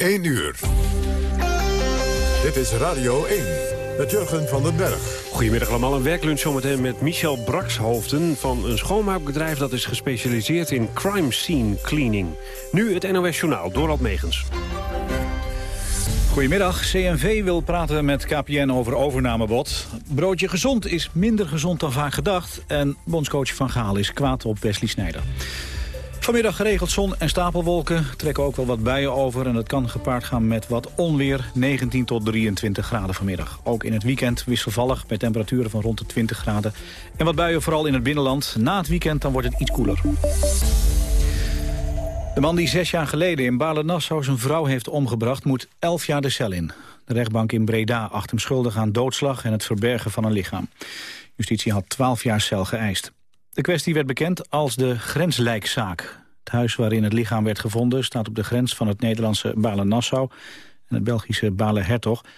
1 uur. Dit is Radio 1 met Jurgen van den Berg. Goedemiddag allemaal, een werklunch zometeen met Michel Brakshoofden... van een schoonmaakbedrijf dat is gespecialiseerd in crime scene cleaning. Nu het NOS Journaal, Dorald Megens. Goedemiddag. CNV wil praten met KPN over overnamebod. Broodje gezond is minder gezond dan vaak gedacht. En bondscoach Van Gaal is kwaad op Wesley Snijder. Vanmiddag geregeld zon en stapelwolken. Trekken ook wel wat buien over en dat kan gepaard gaan met wat onweer. 19 tot 23 graden vanmiddag. Ook in het weekend wisselvallig met temperaturen van rond de 20 graden. En wat buien vooral in het binnenland. Na het weekend dan wordt het iets koeler. De man die zes jaar geleden in Baarle-Nassau zijn vrouw heeft omgebracht... moet elf jaar de cel in. De rechtbank in Breda acht hem schuldig aan doodslag... en het verbergen van een lichaam. Justitie had twaalf jaar cel geëist. De kwestie werd bekend als de grenslijkzaak. Het huis waarin het lichaam werd gevonden... staat op de grens van het Nederlandse Balen-Nassau... en het Belgische Balen-Hertog. De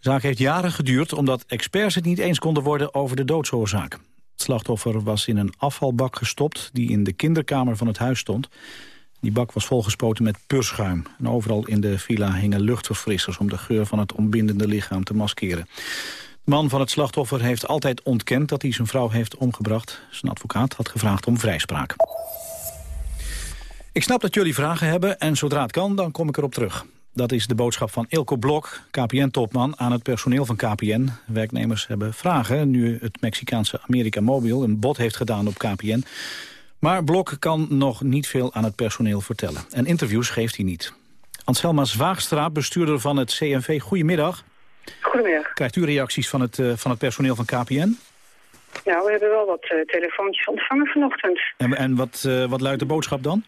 zaak heeft jaren geduurd omdat experts het niet eens konden worden... over de doodsoorzaak. Het slachtoffer was in een afvalbak gestopt... die in de kinderkamer van het huis stond... Die bak was volgespoten met purschuim. En overal in de villa hingen luchtverfrissers... om de geur van het ontbindende lichaam te maskeren. Man van het slachtoffer heeft altijd ontkend dat hij zijn vrouw heeft omgebracht. Zijn advocaat had gevraagd om vrijspraak. Ik snap dat jullie vragen hebben en zodra het kan, dan kom ik erop terug. Dat is de boodschap van Ilko Blok, KPN-topman, aan het personeel van KPN. Werknemers hebben vragen nu het Mexicaanse America Mobil een bod heeft gedaan op KPN. Maar Blok kan nog niet veel aan het personeel vertellen. En interviews geeft hij niet. Anselma Zwaagstra, bestuurder van het CNV, goedemiddag. Goedemiddag. Krijgt u reacties van het, uh, van het personeel van KPN? Nou, we hebben wel wat uh, telefoontjes ontvangen vanochtend. En, en wat, uh, wat luidt de boodschap dan?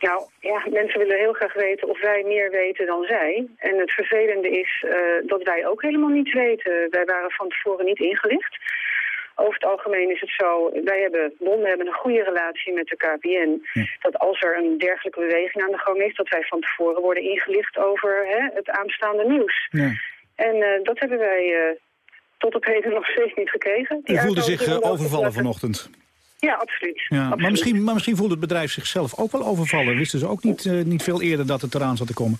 Nou, ja, mensen willen heel graag weten of wij meer weten dan zij. En het vervelende is dat wij ook helemaal niets weten. Wij waren van tevoren niet ingelicht. Over het algemeen is het zo, wij hebben, bonden hebben een goede relatie met de KPN. Dat als er een dergelijke beweging aan de gang is, dat wij van tevoren worden ingelicht over hè, het aanstaande nieuws. Ja. En uh, dat hebben wij uh, tot op heden nog steeds niet gekregen. Die U voelde zich uh, overvallen vanochtend? Ja, absoluut. Ja, absoluut. Maar, misschien, maar misschien voelde het bedrijf zichzelf ook wel overvallen. Wisten ze ook niet, niet veel eerder dat het eraan zat te komen?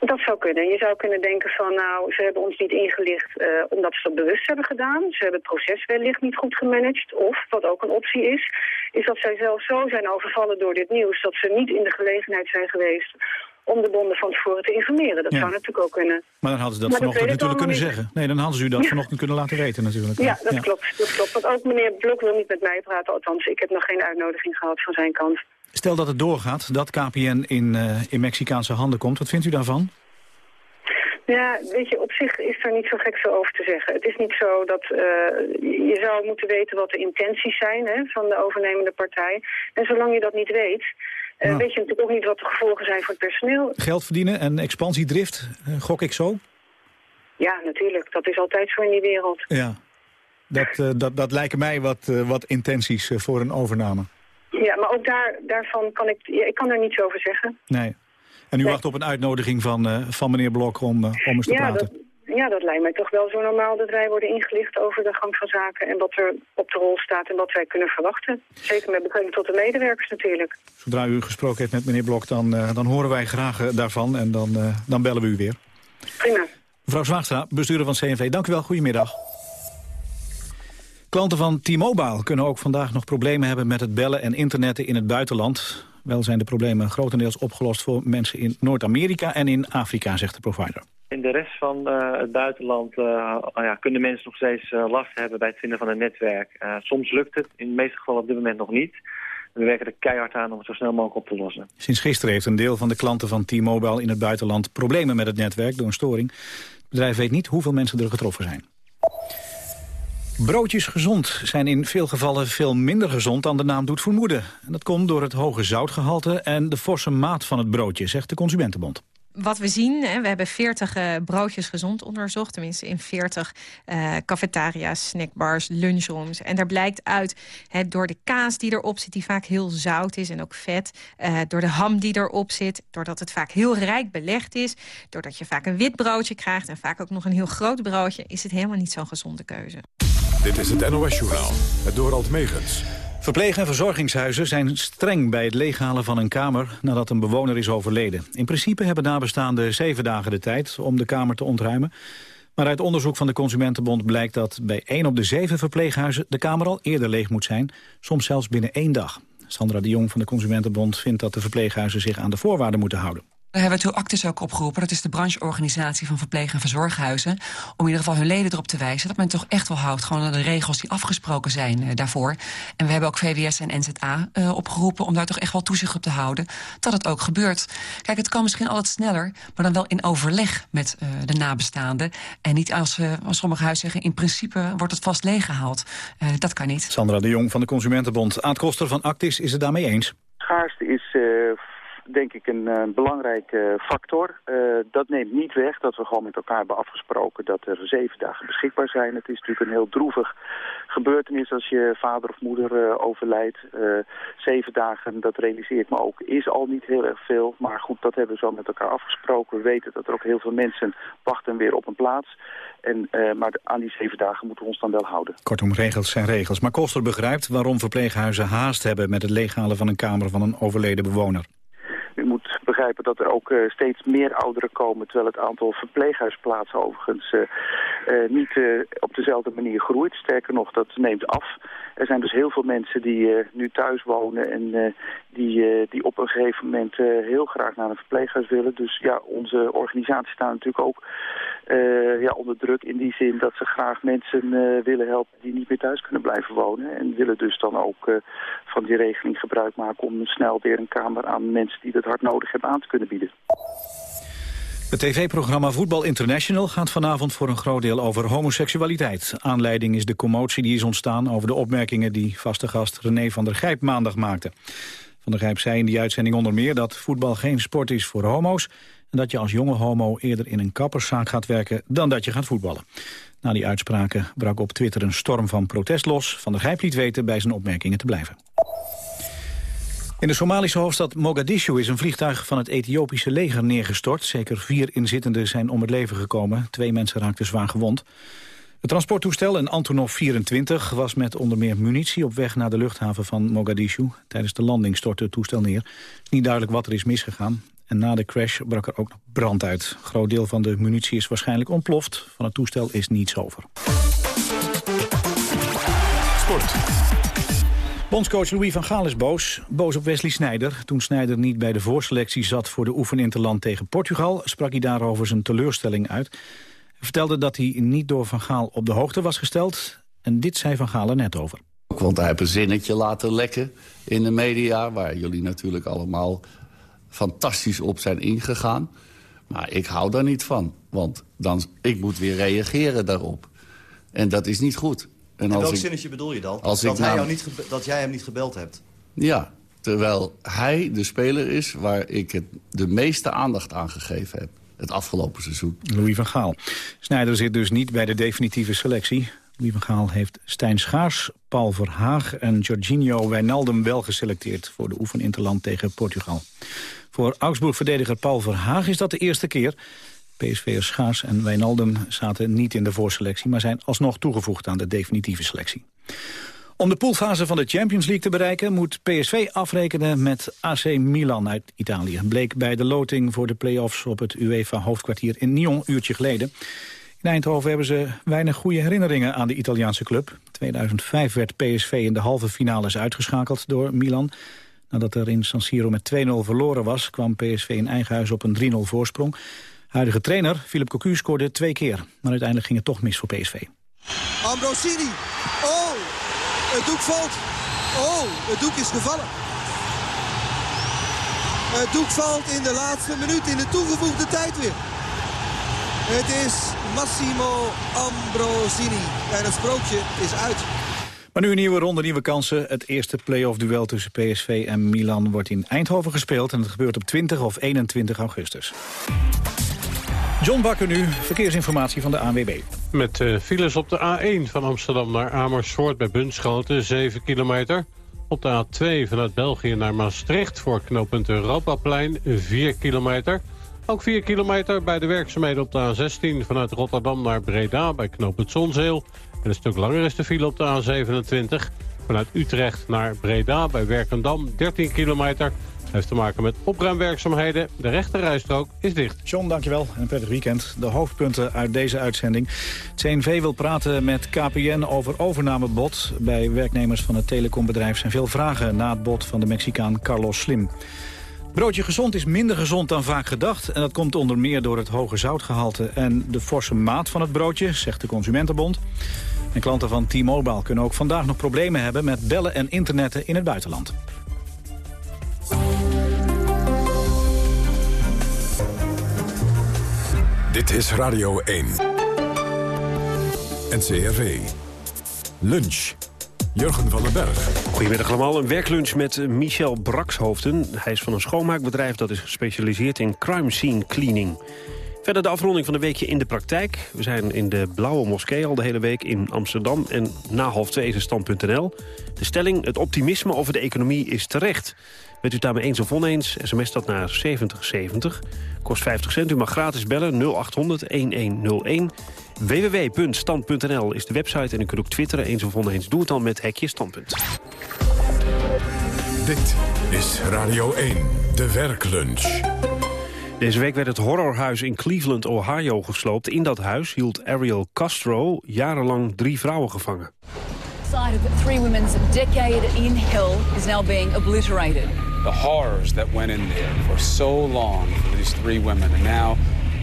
Dat zou kunnen. Je zou kunnen denken van, nou, ze hebben ons niet ingelicht uh, omdat ze dat bewust hebben gedaan. Ze hebben het proces wellicht niet goed gemanaged. Of, wat ook een optie is, is dat zij zelf zo zijn overvallen door dit nieuws... dat ze niet in de gelegenheid zijn geweest om de bonden van tevoren te informeren. Dat zou natuurlijk ook kunnen. Maar dan hadden ze dat maar vanochtend natuurlijk kunnen niet. zeggen. Nee, dan hadden ze u dat ja. vanochtend kunnen laten weten natuurlijk. Ja, dat, ja. Klopt, dat klopt. Want ook meneer Blok wil niet met mij praten. Althans, ik heb nog geen uitnodiging gehad van zijn kant. Stel dat het doorgaat, dat KPN in, uh, in Mexicaanse handen komt. Wat vindt u daarvan? Ja, weet je, op zich is daar niet zo gek zo over te zeggen. Het is niet zo dat uh, je zou moeten weten wat de intenties zijn hè, van de overnemende partij. En zolang je dat niet weet, uh, weet je natuurlijk ook niet wat de gevolgen zijn voor het personeel. Geld verdienen en expansiedrift, uh, gok ik zo? Ja, natuurlijk. Dat is altijd zo in die wereld. Ja, dat, dat, dat lijken mij wat, wat intenties voor een overname. Ja, maar ook daar, daarvan kan ik, ja, ik kan er niets over zeggen. Nee. En u wacht op een uitnodiging van, van meneer Blok om, om eens te ja, praten? Dat, ja, dat lijkt mij toch wel zo normaal dat wij worden ingelicht over de gang van zaken... en wat er op de rol staat en wat wij kunnen verwachten. Zeker met betrekking tot de medewerkers natuurlijk. Zodra u gesproken heeft met meneer Blok, dan, uh, dan horen wij graag daarvan en dan, dan bellen we u weer. Prima. Mevrouw Zwaagstra, bestuurder van CNV, dank u wel. Goedemiddag. Klanten van T-Mobile kunnen ook vandaag nog problemen hebben met het bellen en internetten in het buitenland. Wel zijn de problemen grotendeels opgelost voor mensen in Noord-Amerika en in Afrika, zegt de provider. In de rest van uh, het buitenland uh, ja, kunnen mensen nog steeds uh, last hebben bij het vinden van een netwerk. soms lukt het, in de meeste gevallen op dit moment nog niet. We werken er keihard aan om het zo snel mogelijk op te lossen. Sinds gisteren heeft een deel van de klanten van T-Mobile in het buitenland problemen met het netwerk door een storing. Het bedrijf weet niet hoeveel mensen er getroffen zijn. Broodjes gezond zijn in veel gevallen veel minder gezond dan de naam doet vermoeden. En dat komt door het hoge zoutgehalte en de forse maat van het broodje, zegt de Consumentenbond wat we zien, we hebben 40 uh, broodjes gezond onderzocht. Tenminste in 40 uh, cafetaria's, snackbars, lunchrooms. En daar blijkt uit, door de kaas die erop zit... die vaak heel zout is en ook vet. Uh, door de ham die erop zit. Doordat het vaak heel rijk belegd is. Doordat je vaak een wit broodje krijgt... en vaak ook nog een heel groot broodje... is het helemaal niet zo'n gezonde keuze. Dit is het NOS-journaal, het Dorald Megens. Verpleeg- en verzorgingshuizen zijn streng bij het leeghalen van een kamer nadat een bewoner is overleden. In principe hebben nabestaanden zeven dagen de tijd om de kamer te ontruimen. Maar uit onderzoek van de Consumentenbond blijkt dat bij één op de zeven verpleeghuizen de kamer al eerder leeg moet zijn, soms zelfs binnen één dag. Sandra de Jong van de Consumentenbond vindt dat de verpleeghuizen zich aan de voorwaarden moeten houden. Daar hebben we toen Actus ook opgeroepen. Dat is de brancheorganisatie van verpleeg- en verzorghuizen. Om in ieder geval hun leden erop te wijzen dat men toch echt wel houdt... gewoon aan de regels die afgesproken zijn uh, daarvoor. En we hebben ook VWS en NZA uh, opgeroepen... om daar toch echt wel toezicht op te houden dat het ook gebeurt. Kijk, het kan misschien altijd sneller... maar dan wel in overleg met uh, de nabestaanden. En niet als, als sommige huizen zeggen... in principe wordt het vast leeggehaald. dat kan niet. Sandra de Jong van de Consumentenbond. Aad Koster van Actis is het daarmee eens. Schaarste is denk ik een uh, belangrijke factor. Uh, dat neemt niet weg dat we gewoon met elkaar hebben afgesproken dat er zeven dagen beschikbaar zijn. Het is natuurlijk een heel droevig gebeurtenis als je vader of moeder uh, overlijdt. zeven dagen, dat realiseert me ook, is al niet heel erg veel. Maar goed, dat hebben we zo met elkaar afgesproken. We weten dat er ook heel veel mensen wachten weer op een plaats. En, maar aan die zeven dagen moeten we ons dan wel houden. Kortom, regels zijn regels. Maar Koster begrijpt waarom verpleeghuizen haast hebben met het leeghalen van een kamer van een overleden bewoner. U moet begrijpen dat er ook uh, steeds meer ouderen komen... terwijl het aantal verpleeghuisplaatsen overigens uh, uh, niet op dezelfde manier groeit. Sterker nog, dat neemt af. Er zijn dus heel veel mensen die nu thuis wonen... en die, die op een gegeven moment heel graag naar een verpleeghuis willen. Dus ja, onze organisatie staat natuurlijk ook ja, onder druk... in die zin dat ze graag mensen willen helpen die niet meer thuis kunnen blijven wonen. En willen dus dan ook van die regeling gebruik maken... om snel weer een kamer aan mensen die dat hard nodig hebben aan te kunnen bieden. Het tv-programma Voetbal International gaat vanavond voor een groot deel over homoseksualiteit. Aanleiding is de commotie die is ontstaan over de opmerkingen die vaste gast René van der Grijp maandag maakte. Van der Grijp zei in die uitzending onder meer dat voetbal geen sport is voor homo's en dat je als jonge homo eerder in een kapperszaak gaat werken dan dat je gaat voetballen. Na die uitspraken brak op Twitter een storm van protest los. Van der Grijp liet weten bij zijn opmerkingen te blijven. In de Somalische hoofdstad Mogadishu is een vliegtuig van het Ethiopische leger neergestort. Zeker vier inzittenden zijn om het leven gekomen. Twee mensen raakten zwaar gewond. Het transporttoestel, een Antonov 24, was met onder meer munitie op weg naar de luchthaven van Mogadishu. Tijdens de landing stortte het toestel neer. Niet duidelijk wat er is misgegaan. En na de crash brak er ook nog brand uit. Een groot deel van de munitie is waarschijnlijk ontploft. Van het toestel is niets over. Sport. Bondscoach Louis van Gaal is boos. Boos op Wesley Sneijder. Toen Sneijder niet bij de voorselectie zat voor de oefeninterland tegen Portugal... sprak hij daarover zijn teleurstelling uit. Hij vertelde dat hij niet door Van Gaal op de hoogte was gesteld. En dit zei Van Gaal er net over. Want hij een zinnetje laten lekken in de media... waar jullie natuurlijk allemaal fantastisch op zijn ingegaan. Maar ik hou daar niet van. Want dan, ik moet weer reageren daarop. En dat is niet goed. En, welk ik, zinnetje bedoel je dan? Als dat, hij jou niet dat jij hem niet gebeld hebt? Ja, terwijl hij de speler is waar ik het de meeste aandacht aan gegeven heb. Het afgelopen seizoen. Louis van Gaal. Snijder zit dus niet bij de definitieve selectie. Louis van Gaal heeft Stijn Schaars, Paul Verhaag en Jorginho Wijnaldum wel geselecteerd voor de oefeninterland tegen Portugal. Voor Augsburg-verdediger Paul Verhaag is dat de eerste keer. PSV'ers Schaars en Wijnaldum zaten niet in de voorselectie... maar zijn alsnog toegevoegd aan de definitieve selectie. Om de poolfase van de Champions League te bereiken... moet PSV afrekenen met AC Milan uit Italië. Bleek bij de loting voor de play-offs op het UEFA-hoofdkwartier in Nyon... een uurtje geleden. In Eindhoven hebben ze weinig goede herinneringen aan de Italiaanse club. 2005 werd PSV in de halve finales uitgeschakeld door Milan. Nadat er in San Siro met 2-0 verloren was... kwam PSV in eigen huis op een 3-0 voorsprong. Huidige trainer, Philip Cocu, scoorde twee keer. Maar uiteindelijk ging het toch mis voor PSV. Ambrosini. Oh, het doek valt. Oh, het doek is gevallen. Het doek valt in de laatste minuut, in de toegevoegde tijd weer. Het is Massimo Ambrosini. En het sprookje is uit. Maar nu een nieuwe ronde, nieuwe kansen. Het eerste play-off duel tussen PSV en Milan wordt in Eindhoven gespeeld. En het gebeurt op 20 of 21 augustus. John Bakker nu, verkeersinformatie van de ANWB. Met uh, files op de A1 van Amsterdam naar Amersfoort bij Bunschoten, 7 kilometer. Op de A2 vanuit België naar Maastricht voor knooppunt Europaplein, 4 kilometer. Ook 4 kilometer bij de werkzaamheden op de A16 vanuit Rotterdam naar Breda bij knooppunt Zonzeel. En een stuk langer is de file op de A27 vanuit Utrecht naar Breda bij Werkendam, 13 kilometer heeft te maken met opruimwerkzaamheden. De rechterrijstrook is dicht. John, dankjewel en een prettig weekend. De hoofdpunten uit deze uitzending. Het wil praten met KPN over overnamebod. Bij werknemers van het telecombedrijf zijn veel vragen... na het bod van de Mexicaan Carlos Slim. Broodje gezond is minder gezond dan vaak gedacht. En dat komt onder meer door het hoge zoutgehalte en de forse maat van het broodje, zegt de Consumentenbond. En klanten van T-Mobile kunnen ook vandaag nog problemen hebben met bellen en internetten in het buitenland. Dit is Radio 1. NCRV. Lunch. Jurgen van den Berg. Goedemiddag allemaal. Een werklunch met Michel Brakshoofden. Hij is van een schoonmaakbedrijf dat is gespecialiseerd in crime scene cleaning. Verder de afronding van de weekje in de praktijk. We zijn in de Blauwe Moskee al de hele week in Amsterdam. En na half twee is stand.nl. De stelling, het optimisme over de economie is terecht. Bent u het daarmee eens of oneens, sms dat naar 7070. Kost 50 cent, u mag gratis bellen 0800-1101. www.stand.nl is de website en u kunt ook twitteren eens of oneens. Doe het dan met hekje standpunt. Dit is Radio 1, de werklunch. Deze week werd het horrorhuis in Cleveland, Ohio gesloopt. In dat huis hield Ariel Castro jarenlang drie vrouwen gevangen. Side of three women's decade in hell is now being obliterated. The horrors that went in there for so long for these three women. And now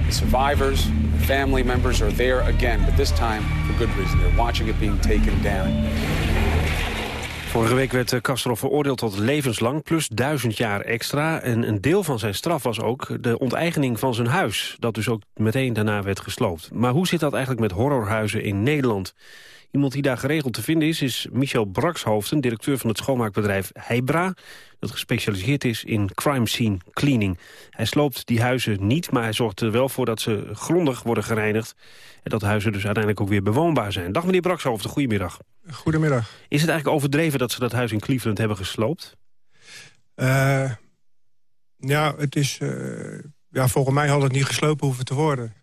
the survivors, the family members are there again, but this time for good reason. They're watching it being taken down. Vorige week werd Castro veroordeeld tot levenslang plus duizend jaar extra. En een deel van zijn straf was ook de onteigening van zijn huis. Dat dus ook meteen daarna werd gesloopt. Maar hoe zit dat eigenlijk met horrorhuizen in Nederland? Iemand die daar geregeld te vinden is, is Michel Brakshoofden... directeur van het schoonmaakbedrijf Heibra... dat gespecialiseerd is in crime scene cleaning. Hij sloopt die huizen niet, maar hij zorgt er wel voor dat ze grondig worden gereinigd... en dat de huizen dus uiteindelijk ook weer bewoonbaar zijn. Dag meneer Brakshoofden, goedemiddag. Goedemiddag. Is het eigenlijk overdreven dat ze dat huis in Cleveland hebben gesloopt? Uh, ja, het is... Uh, ja, volgens mij had het niet geslopen hoeven te worden.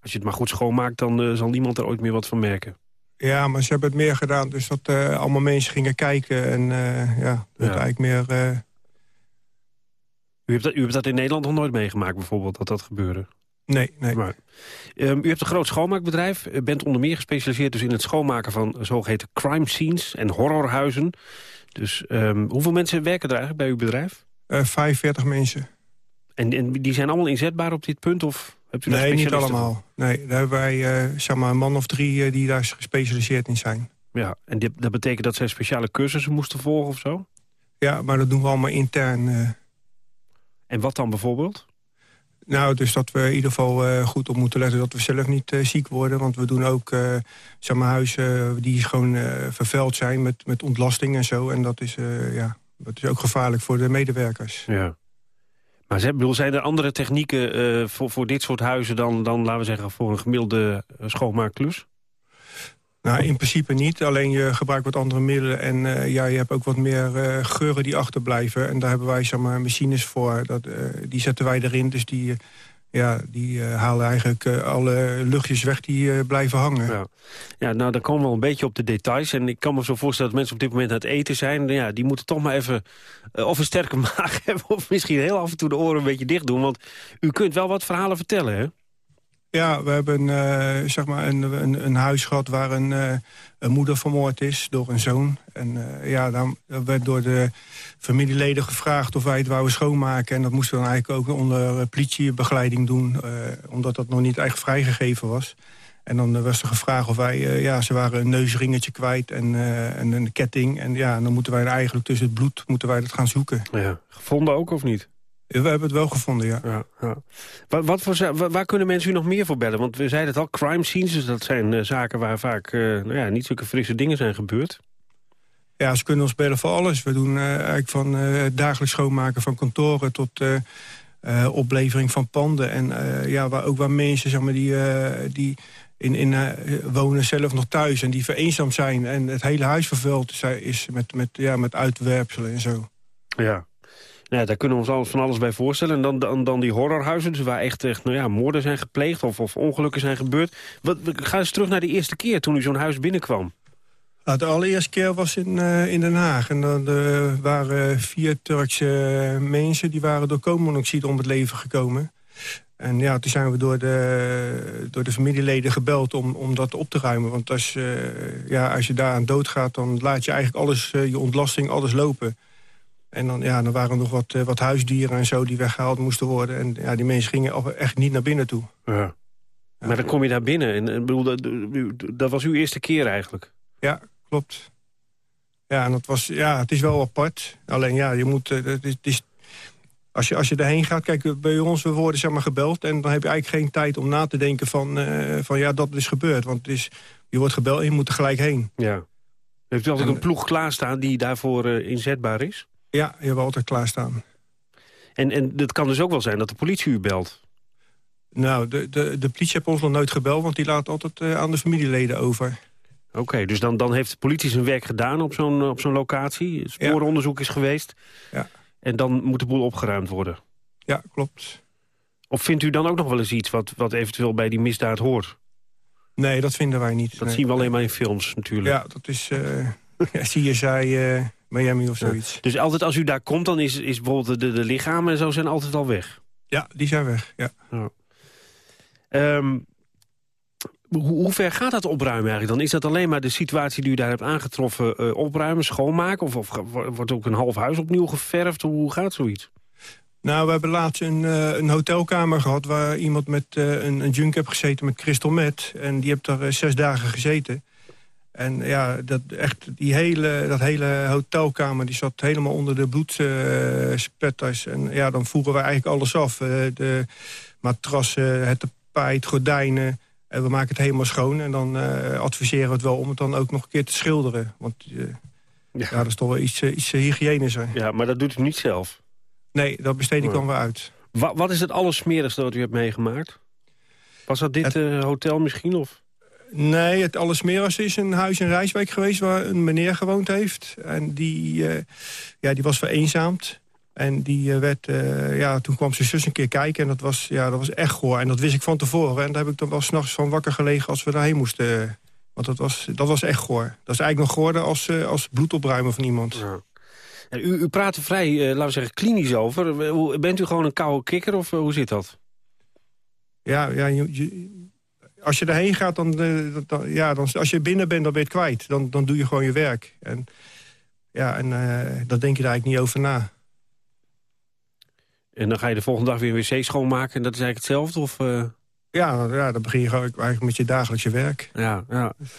Als je het maar goed schoonmaakt, dan uh, zal niemand er ooit meer wat van merken. Ja, maar ze hebben het meer gedaan. Dus dat uh, allemaal mensen gingen kijken. En uh, ja, dat ja. eigenlijk meer... U, hebt dat, u hebt dat in Nederland nog nooit meegemaakt, bijvoorbeeld, dat dat gebeurde? Nee, nee. Maar, um, u hebt een groot schoonmaakbedrijf. U bent onder meer gespecialiseerd dus in het schoonmaken van zogeheten crime scenes en horrorhuizen. Dus um, hoeveel mensen werken er eigenlijk bij uw bedrijf? 45 mensen. En, en die zijn allemaal inzetbaar op dit punt? Of hebt u nee, niet allemaal. Nee, daar hebben wij uh, zeg maar een man of drie uh, die daar gespecialiseerd in zijn. Ja, en dit, dat betekent dat zij speciale cursussen moesten volgen of zo? Ja, maar dat doen we allemaal intern. Uh. En wat dan bijvoorbeeld? Nou, dus dat we in ieder geval uh, goed op moeten letten dat we zelf niet uh, ziek worden. Want we doen ook uh, zeg maar, huizen die gewoon vervuild zijn met, met ontlasting en zo. En dat is, ja, dat is ook gevaarlijk voor de medewerkers. Ja. Maar bedoel, zijn er andere technieken voor, voor dit soort huizen dan, dan, laten we zeggen, voor een gemiddelde schoonmaakklus? Nou, in principe niet. Alleen je gebruikt wat andere middelen. En uh, ja, je hebt ook wat meer geuren die achterblijven. En daar hebben wij zeg maar, machines voor. Dat, die zetten wij erin. Dus die, ja, die halen eigenlijk alle luchtjes weg die blijven hangen. Ja. ja, nou, dan komen we wel een beetje op de details. En ik kan me zo voorstellen dat mensen op dit moment aan het eten zijn. Ja, die moeten toch maar even of een sterke maag hebben... of misschien heel af en toe de oren een beetje dicht doen. Want u kunt wel wat verhalen vertellen, hè? Ja, we hebben uh, zeg maar een, een, een, huis gehad waar een, uh, een, moeder vermoord is door een zoon. En uh, ja, dan werd door de familieleden gevraagd of wij het wouden schoonmaken. En dat moesten we dan eigenlijk ook onder politiebegeleiding doen. omdat dat nog niet echt vrijgegeven was. En dan was er gevraagd of wij, ja, ze waren een neusringetje kwijt en, en een ketting. En ja, dan moeten wij eigenlijk tussen het bloed moeten wij dat gaan zoeken. Ja. Gevonden ook of niet? We hebben het wel gevonden, ja. ja, ja. Wat, wat voor, waar kunnen mensen u nog meer voor bellen? Want we zeiden het al, crime scenes, dus dat zijn uh, zaken waar vaak uh, nou ja, niet zulke frisse dingen zijn gebeurd. Ja, ze kunnen ons bellen voor alles. We doen uh, eigenlijk van dagelijks schoonmaken van kantoren tot oplevering van panden. En ja, waar, ook waar mensen zeg maar, die, die in, in, wonen zelf nog thuis en die vereenzaamd zijn. En het hele huis vervuld is met, met, ja, met uitwerpselen en zo. Ja, nou, daar kunnen we ons van alles bij voorstellen. En dan, dan, dan die horrorhuizen, dus waar echt, echt nou ja, moorden zijn gepleegd... of, of ongelukken zijn gebeurd. Wat, ga eens terug naar de eerste keer toen u zo'n huis binnenkwam. Nou, de allereerste keer was in, uh, in Den Haag. En dan uh, waren vier Turkse mensen... die waren door koolmonoxide om het leven gekomen. En ja, toen zijn we door de, door de familieleden gebeld om, om dat op te ruimen. Want als, uh, ja, als je daar aan doodgaat, dan laat je eigenlijk alles, je ontlasting, alles lopen. En dan, ja, dan waren er nog wat, wat huisdieren en zo die weggehaald moesten worden. En ja, die mensen gingen echt niet naar binnen toe. Ja. Maar dan kom je daar binnen. En, en bedoel, dat, dat was uw eerste keer eigenlijk? Ja, klopt. Ja, en dat was, ja, het is wel apart. Alleen ja, je moet, eh, het is, het is, als, je, als je erheen gaat, kijk, bij ons, we worden zeg maar gebeld... en dan heb je eigenlijk geen tijd om na te denken van, uh, van ja, dat is gebeurd. Want het is, je wordt gebeld en je moet er gelijk heen. Ja. Heeft u altijd en, een ploeg klaarstaan die daarvoor uh, inzetbaar is? Ja, je hebt altijd klaarstaan. En, en het kan dus ook wel zijn dat de politie u belt? Nou, de, de, de politie heeft ons nog nooit gebeld... want die laat altijd uh, aan de familieleden over. Oké, dus dan, dan heeft de politie zijn werk gedaan op zo'n op zo'n locatie. Sporenonderzoek is geweest. Ja. En dan moet de boel opgeruimd worden. Ja, klopt. Of vindt u dan ook nog wel eens iets wat, wat eventueel bij die misdaad hoort? Nee, dat vinden wij niet. Dat zien we alleen maar in films natuurlijk. Ja, dat is... Uh, ja, CSI, uh, Miami of zoiets. Ja. Dus altijd als u daar komt, dan is, is bijvoorbeeld de, de lichamen en zo zijn altijd al weg? Ja, die zijn weg, ja. ja. Um, hoe, ver gaat dat opruimen eigenlijk dan? Is dat alleen maar de situatie die u daar hebt aangetroffen uh, opruimen, schoonmaken? Of, of, wordt ook een half huis opnieuw geverfd? Hoe gaat zoiets? Nou, we hebben laatst een, uh, een hotelkamer gehad... waar iemand met uh, een, een junk heeft gezeten met crystal meth. En die heeft daar zes dagen gezeten. En ja, dat, echt, die hele, dat hele hotelkamer die zat helemaal onder de bloedspetters. en ja, dan voeren we eigenlijk alles af. de matrassen, het tapijt, gordijnen... En we maken het helemaal schoon en dan uh, adviseren we het wel om het dan ook nog een keer te schilderen. Want uh, ja. ja. dat is toch wel iets, iets hygiënischer. Ja, maar dat doet u niet zelf? Nee, dat besteed ik dan weer uit. Wat, wat is het allersmerigste wat u hebt meegemaakt? Was dat dit het, hotel misschien? Of? Nee, het allersmerigste is een huis in Rijswijk geweest... waar een meneer gewoond heeft. En die, ja, die was vereenzaamd. En die eh, werd, uh, ja, toen kwam zijn zus een keer kijken en dat was, ja, dat was echt goor. En dat wist ik van tevoren. En daar heb ik dan wel s'nachts van wakker gelegen als we daarheen moesten. Want dat was, dat was echt goor. Dat is eigenlijk nog goorder als, uh, als bloedopruimen van iemand. Ja. En u, u praat er vrij, laten we zeggen, klinisch over. Bent u gewoon een koude kikker of hoe zit dat? Ja, ja je, als je erheen gaat, dan, dan, ja, dan, als je binnen bent, dan ben je het kwijt. Dan, dan doe je gewoon je werk. En, ja, en dan denk je daar eigenlijk niet over na. En dan ga je de volgende dag weer een wc schoonmaken en dat is eigenlijk hetzelfde? Of, uh... Ja, ja, dan begin je gewoon eigenlijk met je dagelijkse werk. Ja, ja. Dus,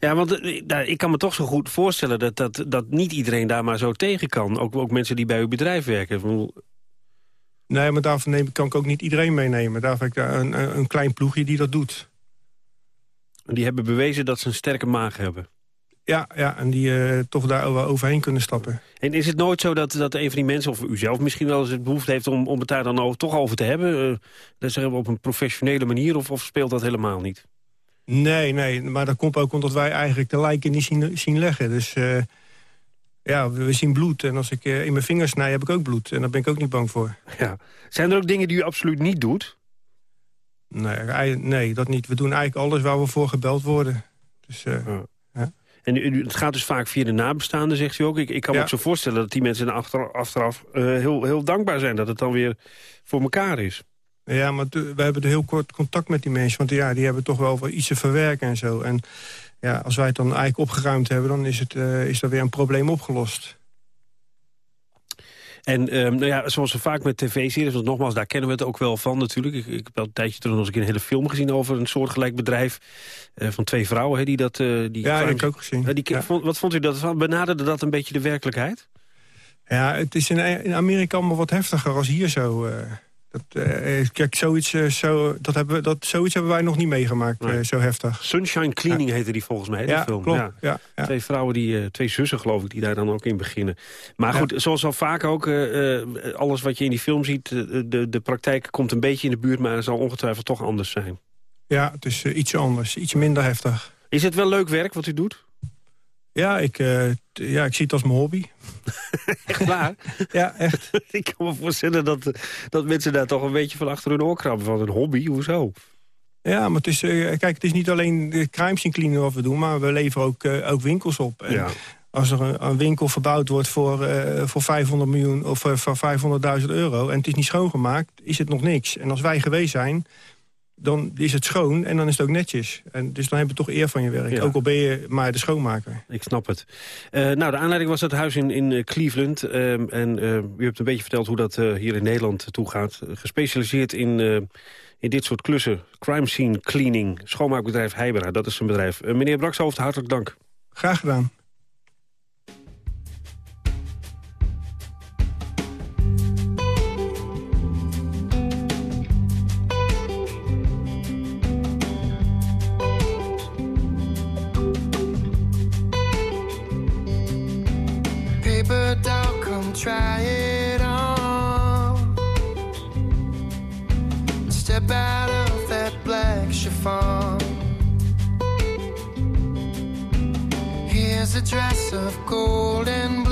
ja want ik kan me toch zo goed voorstellen dat, dat, dat niet iedereen daar maar zo tegen kan. Ook, ook mensen die bij uw bedrijf werken. Nee, maar daarvan neem, kan ik ook niet iedereen meenemen. Daarvoor heb ik daar een, een klein ploegje die dat doet. En die hebben bewezen dat ze een sterke maag hebben. Ja, ja en die uh, toch daar overheen kunnen stappen. En is het nooit zo dat, dat een van die mensen, of u zelf misschien wel eens het behoefte heeft... om, om het daar dan toch over te hebben? Uh, dat zeggen we op een professionele manier, of, of speelt dat helemaal niet? Nee, nee, maar dat komt ook omdat wij eigenlijk de lijken niet zien, zien leggen. Dus uh, ja, we, we, zien bloed. En als ik in mijn vingers snij, heb ik ook bloed. En daar ben ik ook niet bang voor. Ja. Zijn er ook dingen die u absoluut niet doet? Nee, nee, dat niet. We doen eigenlijk alles waar we voor gebeld worden. Dus... Ja. En het gaat dus vaak via de nabestaanden, zegt u ook. Ik, ik kan me ook zo voorstellen dat die mensen achter, achteraf uh, heel, heel dankbaar zijn... dat het dan weer voor elkaar is. Ja, maar we hebben heel kort contact met die mensen. Want ja, die hebben toch wel iets te verwerken en zo. En ja, als wij het dan eigenlijk opgeruimd hebben... dan is, het, uh, is er weer een probleem opgelost. En um, nou ja, zoals we vaak met tv-series, want nogmaals, daar kennen we het ook wel van natuurlijk. Ik, ik heb al een tijdje terug nog eens een hele film gezien over een soortgelijk bedrijf. Uh, van twee vrouwen, hè, die dat... Uh, die ja, dat heb ik ook gezien. Uh, die, ja. vond, wat vond u dat? Benaderde dat een beetje de werkelijkheid? Ja, het is in, in Amerika allemaal wat heftiger als hier zo... Dat, uh, kijk, zoiets, uh, zo, dat hebben, dat, zoiets hebben wij nog niet meegemaakt, nee. uh, zo heftig. Sunshine Cleaning ja. heette die volgens mij, ja, film. Klopt, ja. ja. Twee vrouwen, die, twee zussen geloof ik, die daar dan ook in beginnen. Maar goed, zoals al vaak ook, alles wat je in die film ziet... de, de praktijk komt een beetje in de buurt, maar zal ongetwijfeld toch anders zijn. Ja, het is iets anders, iets minder heftig. Is het wel leuk werk wat u doet? Ja, ik, uh, ja, ik zie het als mijn hobby. echt waar? ja, echt. ik kan me voorstellen dat, dat mensen daar toch een beetje van achter hun oor krabben. Van een hobby, hoezo? Ja, maar het is, kijk, het is niet alleen de crime scene cleaning wat we doen... maar we leveren ook, ook winkels op. En ja als er een, een, winkel verbouwd wordt voor, voor 500 miljoen of voor 500.000 euro... en het is niet schoongemaakt, is het nog niks. En als wij geweest zijn, dan is het schoon en dan is het ook netjes. En dus dan heb je toch eer van je werk. Ook al ben je maar de schoonmaker. Ik snap het. Uh, nou, de aanleiding was het huis in, in Cleveland. Uh, en uh, u hebt een beetje verteld hoe dat hier in Nederland toe gaat. Gespecialiseerd in, in dit soort klussen. Crime scene cleaning. Schoonmaakbedrijf Heibera, dat is een bedrijf. meneer Brakshoofd, hartelijk dank. Graag gedaan. Try it on. Step out of that black chiffon. Here's a dress of gold and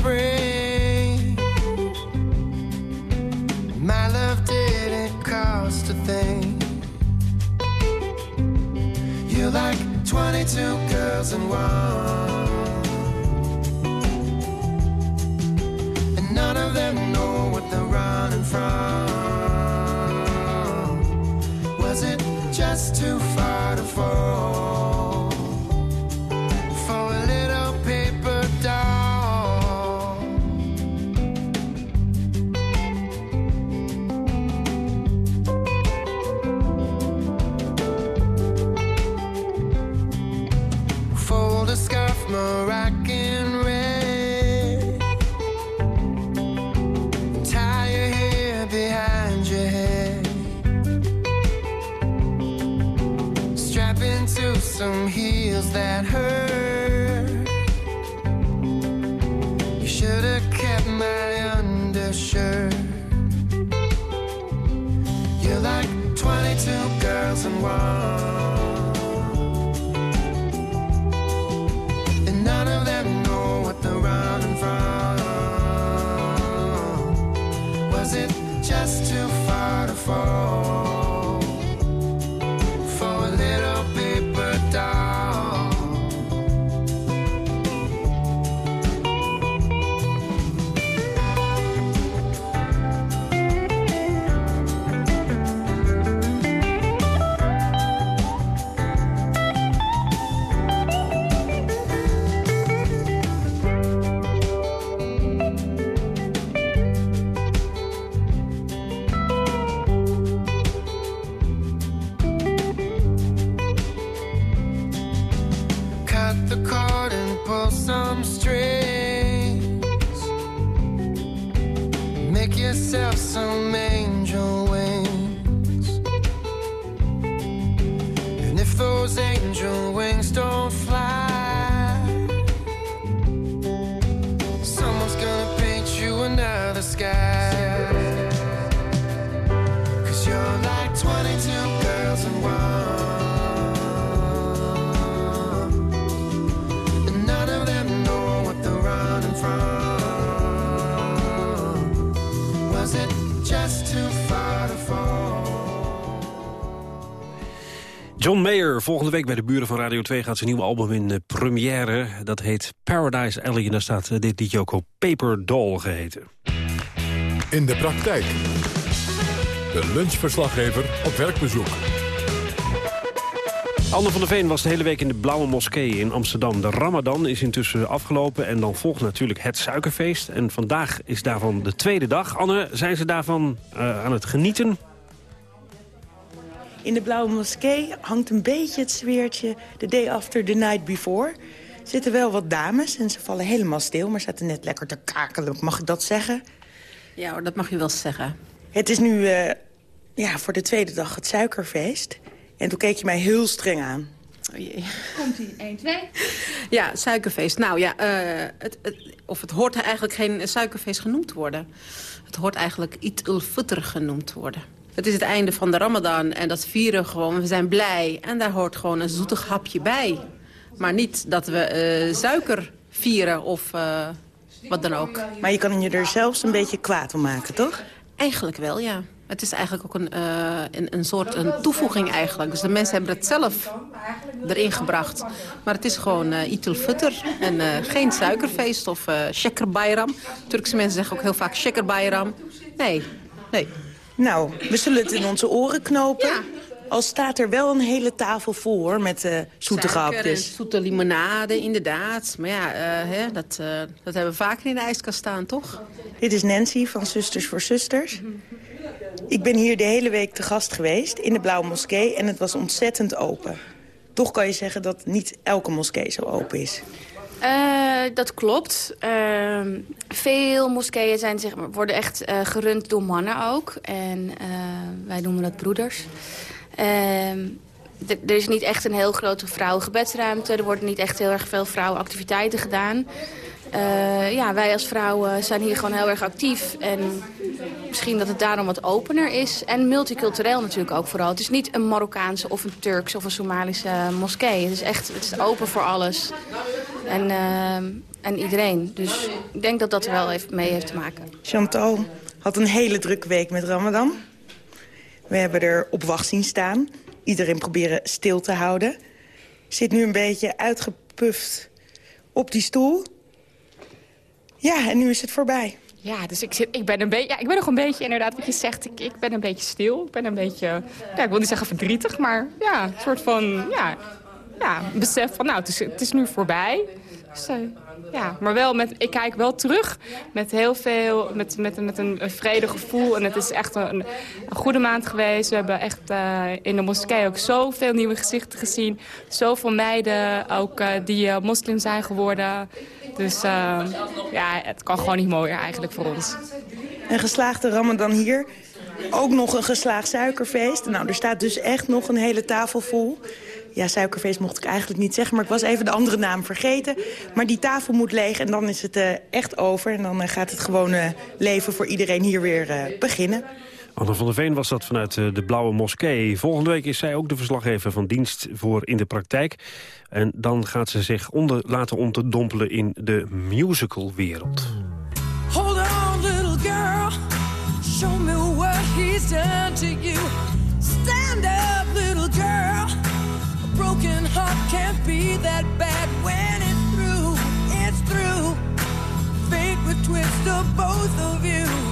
spring. My love didn't cost a thing. You're like 22 girls in one. Should have kept my undershirt. You're like 22 girls in one. John Mayer, volgende week bij de buren van Radio 2 gaat zijn nieuwe album in uh, première. Dat heet Paradise Alley en daar staat uh, dit liedje ook op Paper Doll geheten. In de praktijk. De lunchverslaggever op werkbezoek. Anne van der Veen was de hele week in de Blauwe Moskee in Amsterdam. De Ramadan is intussen afgelopen en dan volgt natuurlijk het suikerfeest. En vandaag is daarvan de tweede dag. Anne, zijn ze daarvan uh, aan het genieten? In de Blauwe Moskee hangt een beetje het sfeertje... the day after the night before. zitten wel wat dames en ze vallen helemaal stil... maar zaten net lekker te kakelen. Mag ik dat zeggen? Ja hoor, dat mag je wel zeggen. Het is nu uh, ja, voor de tweede dag het suikerfeest. En toen keek je mij heel streng aan. Oh jee. Komt-ie, 1, 2. Ja, suikerfeest. Nou ja, uh, het, het, of het hoort eigenlijk geen suikerfeest genoemd te worden. Het hoort eigenlijk Eid ul-Fitr genoemd te worden. Het is het einde van de ramadan en dat vieren gewoon. We zijn blij en daar hoort gewoon een zoetig hapje bij. Maar niet dat we uh, suiker vieren of uh, wat dan ook. Maar je kan je er zelfs een beetje kwaad om maken, toch? Eigenlijk wel, ja. Het is eigenlijk ook een, uh, een, een, soort een toevoeging eigenlijk. Dus de mensen hebben het zelf erin gebracht. Maar het is gewoon uh, itul futter en uh, geen suikerfeest of uh, sheker bayram. Turkse mensen zeggen ook heel vaak sheker bayram. Nee, nee. Nou, we zullen het in onze oren knopen. Ja. Al staat er wel een hele tafel voor hoor, met uh, zoete grapjes. zoete limonade, inderdaad. Maar ja, uh, hè, dat, uh, dat hebben we vaker in de ijskast staan, toch? Dit is Nancy van Zusters voor Zusters. Ik ben hier de hele week te gast geweest in de Blauwe Moskee... en het was ontzettend open. Toch kan je zeggen dat niet elke moskee zo open is. Uh, dat klopt. Uh, veel moskeeën zijn, zeg maar, worden echt uh, gerund door mannen ook. En wij noemen dat broeders. Ehm, er is niet echt een heel grote vrouwengebedsruimte. Er worden niet echt heel erg veel vrouwenactiviteiten gedaan. Ja, wij als vrouwen zijn hier gewoon heel erg actief. En misschien dat het daarom wat opener is. En multicultureel natuurlijk ook vooral. Het is niet een Marokkaanse of een Turks of een Somalische moskee. Het is echt het is open voor alles. En, uh, en iedereen. Dus ik denk dat dat er wel even mee heeft te maken. Chantal had een hele drukke week met Ramadan. We hebben er op wacht zien staan. Iedereen proberen stil te houden. Zit nu een beetje uitgepuft op die stoel. Ja, en nu is het voorbij. Ja, dus ik, zit, ik, ben een beetje, ja, ik ben nog een beetje, inderdaad, wat je zegt, ik, ik ben een beetje stil. Ik ben een beetje, ja, ik wil niet zeggen verdrietig, maar ja, een soort van, ja, ja besef van, nou, het is, het is nu voorbij. Dus, uh, ja, maar wel met, ik kijk wel terug met heel veel, met, met, met een, een gevoel. En het is echt een, een goede maand geweest. We hebben echt uh, in de moskee ook zoveel nieuwe gezichten gezien. Zoveel meiden ook uh, die moslim zijn geworden. Dus ja, het kan gewoon niet mooier eigenlijk voor ons. Een geslaagde ramadan hier. Ook nog een geslaagd suikerfeest. Nou, er staat dus echt nog een hele tafel vol. Ja, suikerfeest mocht ik eigenlijk niet zeggen, maar ik was even de andere naam vergeten. Maar die tafel moet leeg en dan is het uh, echt over. En dan uh, gaat het gewone leven voor iedereen hier weer uh, beginnen. Anne van der Veen was dat vanuit de Blauwe Moskee. Volgende week is zij ook de verslaggever van dienst voor In de Praktijk. En dan gaat ze zich onder, laten onderdompelen in de musicalwereld. Hold on, little girl. Show me what he's done to you. That bad when it's through. It's through. Fate would twist of both of you.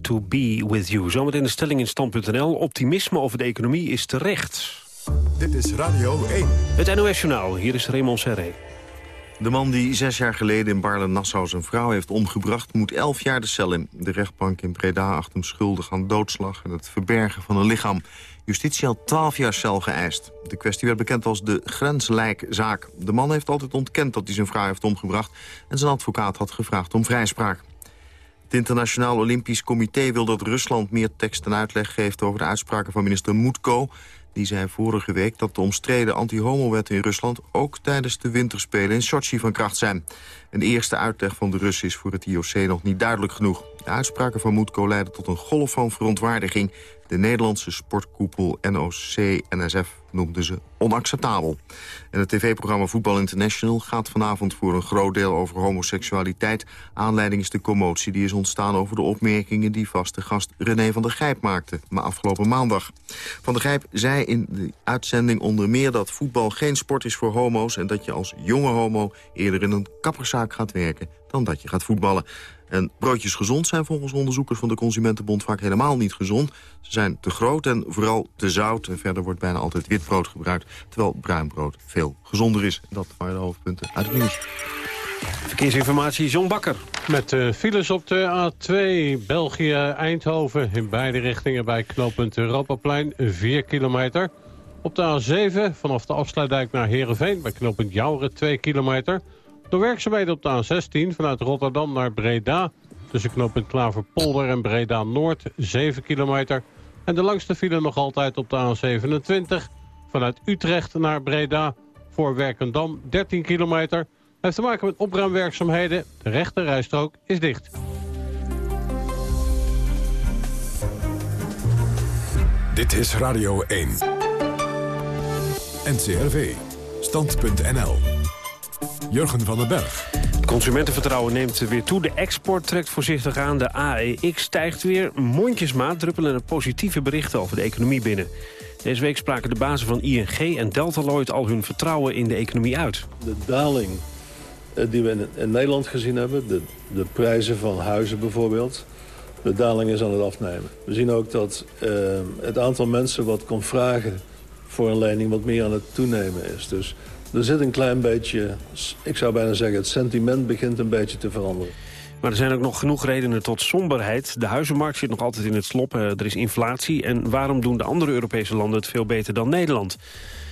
To be with you. Zometeen de stelling in stand.nl. Optimisme over de economie is terecht. Dit is Radio 1. Het NOS-journaal. Hier is Raymond Serré. De man die zes jaar geleden in Baarle-Nassau zijn vrouw heeft omgebracht... moet elf jaar de cel in. De rechtbank in Breda acht hem schuldig aan doodslag... en het verbergen van een lichaam. Justitie had twaalf jaar cel geëist. De kwestie werd bekend als de grenslijkzaak. De man heeft altijd ontkend dat hij zijn vrouw heeft omgebracht... en zijn advocaat had gevraagd om vrijspraak. Het Internationaal Olympisch Comité wil dat Rusland meer tekst en uitleg geeft... over de uitspraken van minister Moetko. Die zei vorige week dat de omstreden anti-homo-wetten in Rusland... ook tijdens de winterspelen in Sochi van kracht zijn. Een eerste uitleg van de Russen is voor het IOC nog niet duidelijk genoeg. De uitspraken van Moetko leiden tot een golf van verontwaardiging. De Nederlandse sportkoepel NOC-NSF noemde ze onacceptabel. En het tv-programma Voetbal International gaat vanavond voor een groot deel over homoseksualiteit. Aanleiding is de commotie die is ontstaan over de opmerkingen die vaste gast René van der Gijp maakte, maar afgelopen maandag. Van der Gijp zei in de uitzending onder meer dat voetbal geen sport is voor homo's en dat je als jonge homo eerder in een kapperszaak gaat werken dan dat je gaat voetballen. En broodjes gezond zijn volgens onderzoekers van de Consumentenbond vaak helemaal niet gezond. Ze zijn te groot en vooral te zout. En verder wordt bijna altijd wit brood gebruikt, terwijl bruin brood veel gezonder is. Dat waren de hoofdpunten uit het nieuws. Verkeersinformatie, John Bakker. Met uh, files op de A2 België-Eindhoven in beide richtingen bij knooppunt Europaplein 4 kilometer. Op de A7 vanaf de afsluitdijk naar Heerenveen bij knooppunt Jouren 2 kilometer. Door werkzaamheden op de A16 vanuit Rotterdam naar Breda... tussen knooppunt Klaverpolder en Breda-Noord 7 kilometer. En de langste file nog altijd op de A27 vanuit Utrecht naar Breda... voor Werkendam 13 kilometer. Heeft te maken met opruimwerkzaamheden. De rechte rijstrook is dicht. Dit is Radio 1. NCRV. Stand.nl. Jurgen van den Berg. Het consumentenvertrouwen neemt weer toe. De export trekt voorzichtig aan. De AEX stijgt weer. Mondjesmaat druppelen er positieve berichten over de economie binnen. Deze week spraken de bazen van ING en Deltaloid al hun vertrouwen in de economie uit. De daling eh, die we in, Nederland gezien hebben, de, de prijzen van huizen bijvoorbeeld... de daling is aan het afnemen. We zien ook dat uh, het aantal mensen wat kon vragen voor een lening wat meer aan het toenemen is. Dus er zit een klein beetje, ik zou bijna zeggen, het sentiment begint een beetje te veranderen. Maar er zijn ook nog genoeg redenen tot somberheid. De huizenmarkt zit nog altijd in het slop, eh, er is inflatie. En waarom doen de andere Europese landen het veel beter dan Nederland?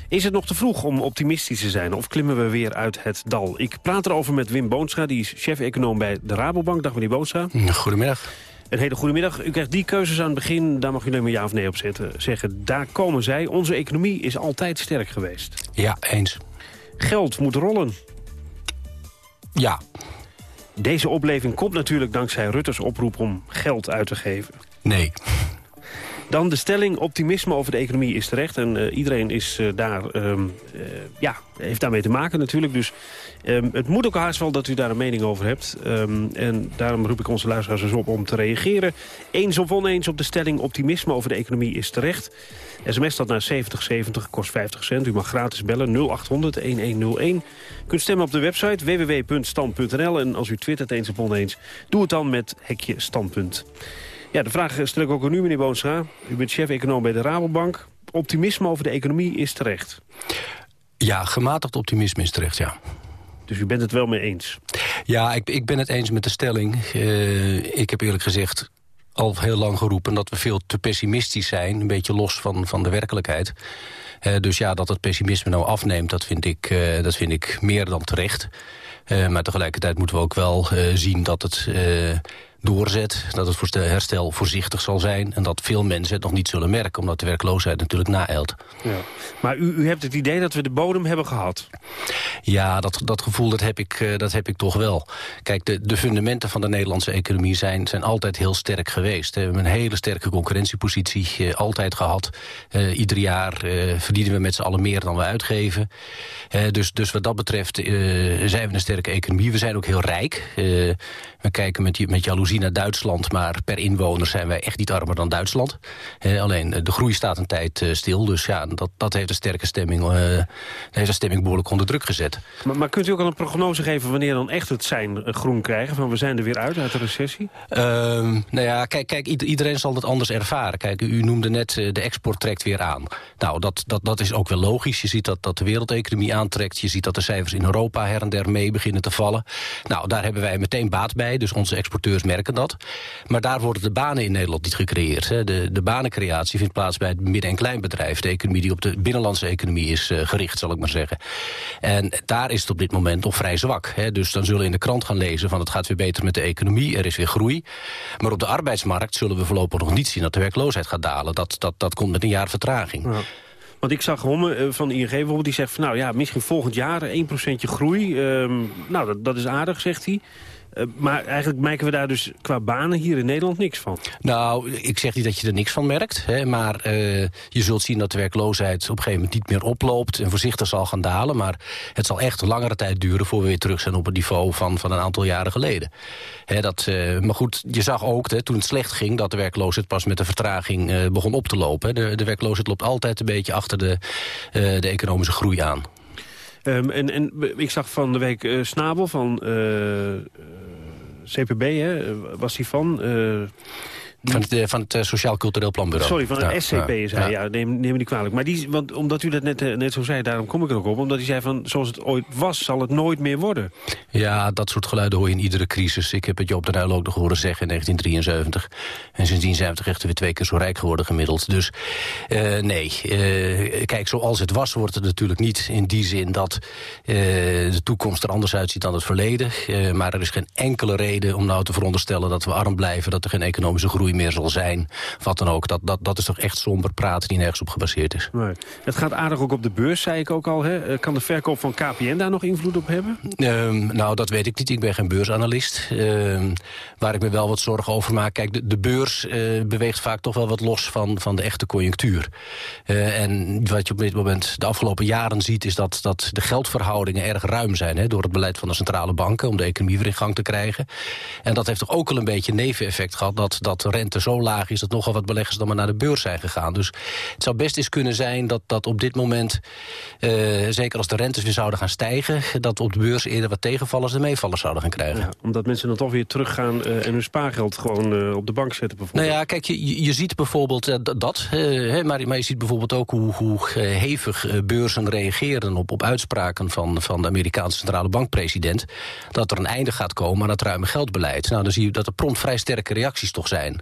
Is het nog te vroeg om optimistisch te zijn of klimmen we weer uit het dal? Ik praat erover met Wim Boonstra, die is chef-econoom bij de Rabobank. Dag meneer Boonstra. Goedemiddag. Een hele goede middag. U krijgt die keuzes aan het begin, daar mag u alleen maar ja of nee op zetten. zeggen. Daar komen zij. Onze economie is altijd sterk geweest. Ja, eens. Geld moet rollen. Ja. Deze opleving komt natuurlijk dankzij Rutters oproep om geld uit te geven. Nee. Dan de stelling, optimisme over de economie is terecht. En uh, iedereen is uh, daar, um, uh, ja, heeft daarmee te maken natuurlijk. Dus um, het moet ook haast wel dat u daar een mening over hebt. Um, en daarom roep ik onze luisteraars eens op om te reageren. Eens of oneens op de stelling, optimisme over de economie is terecht. SMS staat naar 7070, kost 50 cent. U mag gratis bellen 0800-1101. U kunt stemmen op de website www.stand.nl. En als u twittert eens of oneens, doe het dan met hekje standpunt. Ja, de vraag stel ik ook aan u, meneer Boonstra. U bent chef-econoom bij de Rabobank. Optimisme over de economie is terecht. Ja, gematigd optimisme is terecht, ja. Dus u bent het wel mee eens? Ja, ik, ik ben het eens met de stelling. Uh, ik heb eerlijk gezegd al heel lang geroepen dat we veel te pessimistisch zijn. Een beetje los van, van de werkelijkheid. Uh, dus ja, dat het pessimisme nou afneemt, dat vind ik, uh, dat vind ik meer dan terecht. Maar tegelijkertijd moeten we ook wel zien dat het doorzet. Dat het voor herstel voorzichtig zal zijn. En dat veel mensen het nog niet zullen merken. Omdat de werkloosheid natuurlijk naeilt. Ja. Maar u, u hebt het idee dat we de bodem hebben gehad? Ja, dat, dat gevoel dat heb, ik, uh, dat heb ik toch wel. Kijk, de, de fundamenten van de Nederlandse economie zijn, zijn altijd heel sterk geweest. We hebben een hele sterke concurrentiepositie uh, altijd gehad. Uh, ieder jaar verdienen we met z'n allen meer dan we uitgeven. dus, dus wat dat betreft zijn we een sterke economie. We zijn ook heel rijk. we kijken met, met jaloezie naar Duitsland, maar per inwoner zijn wij echt niet armer dan Duitsland. alleen de groei staat een tijd stil, dus ja, dat, dat heeft een sterke stemming, heeft de stemming behoorlijk onder druk gezet. Maar, maar, kunt u ook al een prognose geven wanneer dan echt het zijn groen krijgen? Van we zijn er weer uit, uit de recessie? Ehm, nou ja, kijk, kijk, iedereen zal het anders ervaren. Kijk, u noemde net de export trekt weer aan. Nou, dat, dat, dat is ook wel logisch. Je ziet dat, dat de wereldeconomie aantrekt. Je ziet dat de cijfers in Europa her en der mee beginnen te vallen. Nou, daar hebben wij meteen baat bij, dus onze exporteurs merken dat. Maar daar worden de banen in Nederland niet gecreëerd. Hè. De, de banencreatie vindt plaats bij het midden- en kleinbedrijf. De economie die op de binnenlandse economie is uh, gericht, zal ik maar zeggen. En daar is het op dit moment nog vrij zwak. Hè. Dus dan zullen we in de krant gaan lezen van het gaat weer beter met de economie, er is weer groei. Maar op de arbeidsmarkt zullen we voorlopig nog niet zien dat de werkloosheid gaat dalen. Dat, dat, dat komt met een jaar vertraging. Want ik zag Homme uh, van ING bijvoorbeeld, die zegt van nou ja, misschien volgend jaar 1% groei. Uh, nou, dat, dat is aardig, zegt hij. Uh, maar eigenlijk merken we daar dus qua banen hier in Nederland niks van. Nou, ik zeg niet dat je er niks van merkt. Hè, maar uh, je zult zien dat de werkloosheid op een gegeven moment niet meer oploopt... en voorzichtig zal gaan dalen. Maar het zal echt langere tijd duren... voor we weer terug zijn op het niveau van, van een aantal jaren geleden. Hè, dat, uh, maar goed, je zag ook hè, toen het slecht ging... dat de werkloosheid pas met de vertraging begon op te lopen. De, de werkloosheid loopt altijd een beetje achter de, de economische groei aan. Um, en, en ik zag van de week uh, Snabel van uh, CPB, hè, was die van... Van het, van het Sociaal Cultureel Planbureau. Sorry, van het ja, SCP is hij. Ja. ja, neem, neem me niet kwalijk. Maar die, want, omdat u dat net, net zo zei, daarom kom ik er ook op. Omdat hij zei van, zoals het ooit was, zal het nooit meer worden. Ja, dat soort geluiden hoor je in iedere crisis. Ik heb het Joop de Uyl ook nog horen zeggen in 1973. En sindsdien zijn we toch echt weer twee keer zo rijk geworden gemiddeld. Dus uh, nee, uh, kijk, zoals het was wordt het natuurlijk niet in die zin... dat uh, de toekomst er anders uitziet dan het verleden. maar er is geen enkele reden om nou te veronderstellen dat we arm blijven... dat er geen economische groei meer zal zijn. Wat dan ook. Dat, dat, dat is toch echt somber praten die nergens op gebaseerd is. Nee. Het gaat aardig ook op de beurs, zei ik ook al. Hè? Kan de verkoop van KPN daar nog invloed op hebben? Um, nou, dat weet ik niet. Ik ben geen beursanalist. Um, waar ik me wel wat zorgen over maak. Kijk, de, de beurs uh, beweegt vaak toch wel wat los van, van de echte conjunctuur. Uh, en wat je op dit moment de afgelopen jaren ziet... is dat, dat de geldverhoudingen erg ruim zijn... Hè, door het beleid van de centrale banken... om de economie weer in gang te krijgen. En dat heeft toch ook al een beetje een neveneffect gehad... dat, dat rente zo laag is dat nogal wat beleggers dan maar naar de beurs zijn gegaan. Dus het zou best eens kunnen zijn dat, dat op dit moment... Uh, zeker als de rentes weer zouden gaan stijgen... dat op de beurs eerder wat tegenvallers en meevallers zouden gaan krijgen. Ja, omdat mensen dan toch weer teruggaan uh, en hun spaargeld gewoon uh, op de bank zetten bijvoorbeeld. Nou ja, kijk, je, je ziet bijvoorbeeld dat, maar, maar je ziet bijvoorbeeld ook hoe, hoe hevig beurzen reageren op, op uitspraken van, van de Amerikaanse centrale bankpresident. Dat er een einde gaat komen aan het ruime geldbeleid. Nou, dan zie je dat er prompt vrij sterke reacties toch zijn.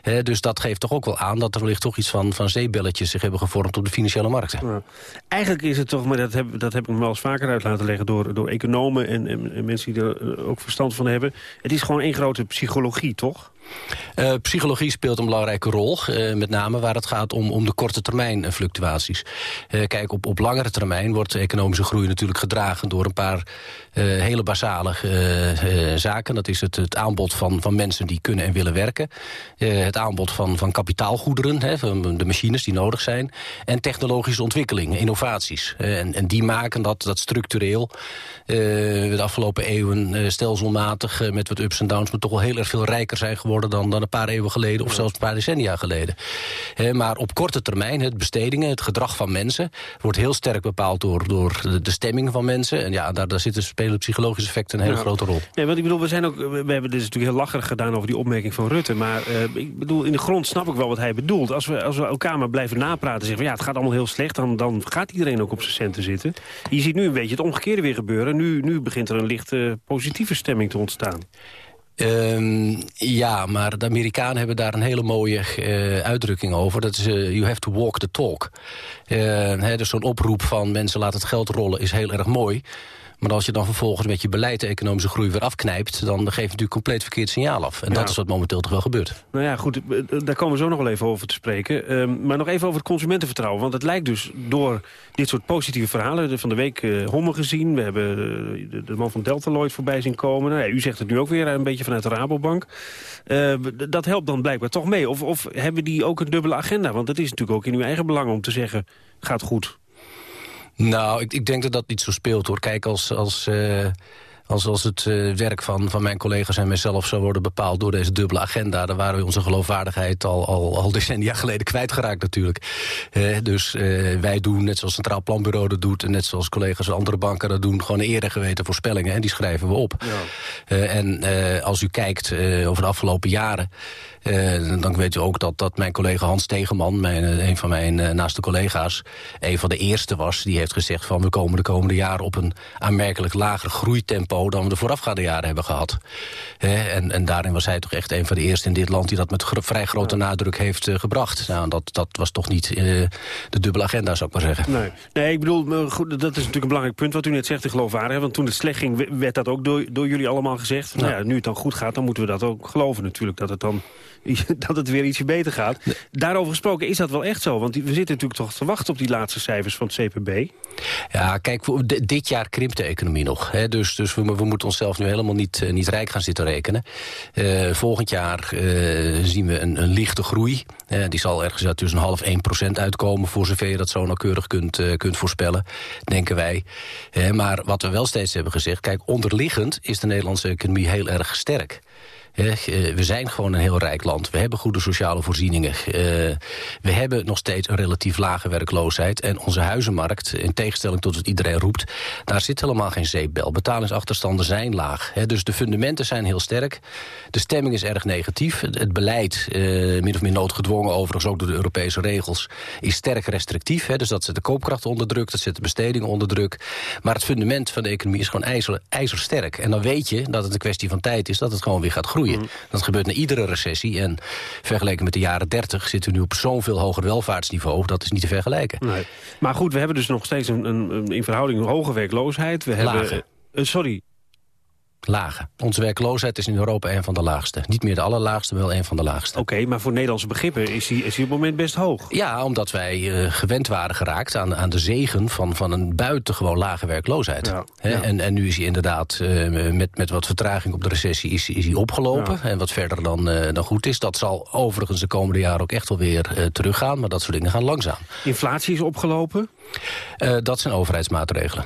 He, dus dat geeft toch ook wel aan dat er wellicht toch iets van, van zeebelletjes zich hebben gevormd op de financiële markten. Ja. Eigenlijk is het toch, maar dat heb, dat heb ik me wel eens vaker uit laten leggen door, door economen en, en, en mensen die er ook verstand van hebben. Het is gewoon één grote psychologie, toch? Uh, psychologie speelt een belangrijke rol. Uh, met name waar het gaat om, om de korte termijn uh, fluctuaties. kijk, op, op langere termijn wordt de economische groei natuurlijk gedragen... door een paar hele basale zaken. Dat is het, het aanbod van, van mensen die kunnen en willen werken. Het aanbod van, van kapitaalgoederen, hè, van de machines die nodig zijn. En technologische ontwikkelingen, innovaties. en, en die maken dat, dat structureel de afgelopen eeuwen stelselmatig... met wat ups en downs, maar toch wel heel erg veel rijker zijn geworden dan, dan een paar eeuwen geleden of zelfs een paar decennia geleden. He, maar op korte termijn, het bestedingen, het gedrag van mensen... wordt heel sterk bepaald door, door de, de stemming van mensen. En ja, daar, daar zitten spelen psychologische effecten een hele ja. grote rol. Nee, want ik bedoel, we zijn ook, we hebben dit natuurlijk heel lacherig gedaan over die opmerking van Rutte. Maar uh, ik bedoel, in de grond snap ik wel wat hij bedoelt. Als we, als we elkaar maar blijven napraten, zeggen van ja, het gaat allemaal heel slecht, dan, dan gaat iedereen ook op zijn centen zitten. Je ziet nu een beetje het omgekeerde weer gebeuren. Nu, nu begint er een lichte positieve stemming te ontstaan. Um, ja, maar de Amerikanen hebben daar een hele mooie uh, uitdrukking over. Dat is, uh, you have to walk the talk. Hè, dus zo'n oproep van mensen laat het geld rollen is heel erg mooi. Maar als je dan vervolgens met je beleid de economische groei weer afknijpt... dan geef je natuurlijk compleet verkeerd signaal af. En ja. dat is wat momenteel toch wel gebeurt. Nou ja, goed, daar komen we zo nog wel even over te spreken. Um, maar nog even over het consumentenvertrouwen. Want het lijkt dus door dit soort positieve verhalen... van de week uh, Homme gezien, we hebben de, de, man van Deltaloid voorbij zien komen. Nou ja, u zegt het nu ook weer een beetje vanuit de Rabobank. Uh, dat helpt dan blijkbaar toch mee. Of, of hebben die ook een dubbele agenda? Want het is natuurlijk ook in uw eigen belang om te zeggen... gaat goed. Nou, ik, ik denk dat dat niet zo speelt, hoor. Kijk, als... als uh, Als, als het eh, werk van, van mijn collega's en mijzelf zou worden bepaald door deze dubbele agenda... dan waren we onze geloofwaardigheid al, al, al decennia geleden kwijtgeraakt natuurlijk. Eh, dus eh, wij doen, net zoals Centraal Planbureau dat doet... en net zoals collega's van andere banken dat doen... gewoon eerder geweten voorspellingen en die schrijven we op. Ja. en als u kijkt over de afgelopen jaren... Uh, dan weet u ook dat, dat mijn collega Hans Tegeman, mijn, een van mijn uh, naaste collega's... een van de eerste was die heeft gezegd van... we komen de komende jaren op een aanmerkelijk lager groeitempo... dan we de voorafgaande jaren hebben gehad. en, en daarin was hij toch echt een van de eerste in dit land... die dat met vrij grote nadruk heeft uh, gebracht. Nou, dat, dat was toch niet de dubbele agenda, zou ik maar zeggen. Nee, nee ik bedoel, goed, dat is natuurlijk een belangrijk punt wat u net zegt, de geloofwaardigheid. Want toen het slecht ging, werd dat ook door, door jullie allemaal gezegd. Nou ja, nu het dan goed gaat, dan moeten we dat ook geloven natuurlijk. Dat het dan dat het weer ietsje beter gaat. Daarover gesproken is dat wel echt zo. Want we zitten natuurlijk toch te wachten op die laatste cijfers van het CPB. Ja, kijk, dit jaar krimpt de economie nog. Hè? Dus, dus we, we, moeten onszelf nu helemaal niet, eh, niet rijk gaan zitten rekenen. Uh, volgend jaar uh, zien we een, een lichte groei. die zal ergens tussen een half 1 procent uitkomen... voor zover je dat zo nauwkeurig kunt, kunt voorspellen, denken wij. maar wat we wel steeds hebben gezegd... kijk, onderliggend is de Nederlandse economie heel erg sterk. Eh, we zijn gewoon een heel rijk land. We hebben goede sociale voorzieningen. Eh, we hebben nog steeds een relatief lage werkloosheid. En onze huizenmarkt, in tegenstelling tot wat iedereen roept... daar zit helemaal geen zeepbel. Betalingsachterstanden zijn laag. Dus de fundamenten zijn heel sterk. De stemming is erg negatief. Het beleid, eh, min of meer noodgedwongen overigens ook door de Europese regels... is sterk restrictief. Dus dat zet de koopkracht onder druk, dat zet de besteding onder druk. Maar het fundament van de economie is gewoon ijzer, ijzersterk. En dan weet je dat het een kwestie van tijd is dat het gewoon weer gaat groeien. Mm. Dat gebeurt na iedere recessie. En vergeleken met de jaren 30 zitten we nu op zo'n veel hoger welvaartsniveau. Dat is niet te vergelijken. Nee. Maar goed, we hebben dus nog steeds een, een, in verhouding een hoge werkloosheid. We hebben, uh, sorry, Lage. Onze werkloosheid is in Europa een van de laagste. Niet meer de allerlaagste, maar wel een van de laagste. Oké, maar voor Nederlandse begrippen is die, is die op het moment best hoog. Ja, omdat wij uh, gewend waren geraakt aan, aan de zegen van, van een buitengewoon lage werkloosheid. Ja, En, en nu is hij inderdaad uh, met, met wat vertraging op de recessie is, is hij opgelopen. En wat verder dan, uh, dan goed is. Dat zal overigens de komende jaren ook echt wel weer teruggaan. Maar dat soort dingen gaan langzaam. Inflatie is opgelopen? dat zijn overheidsmaatregelen.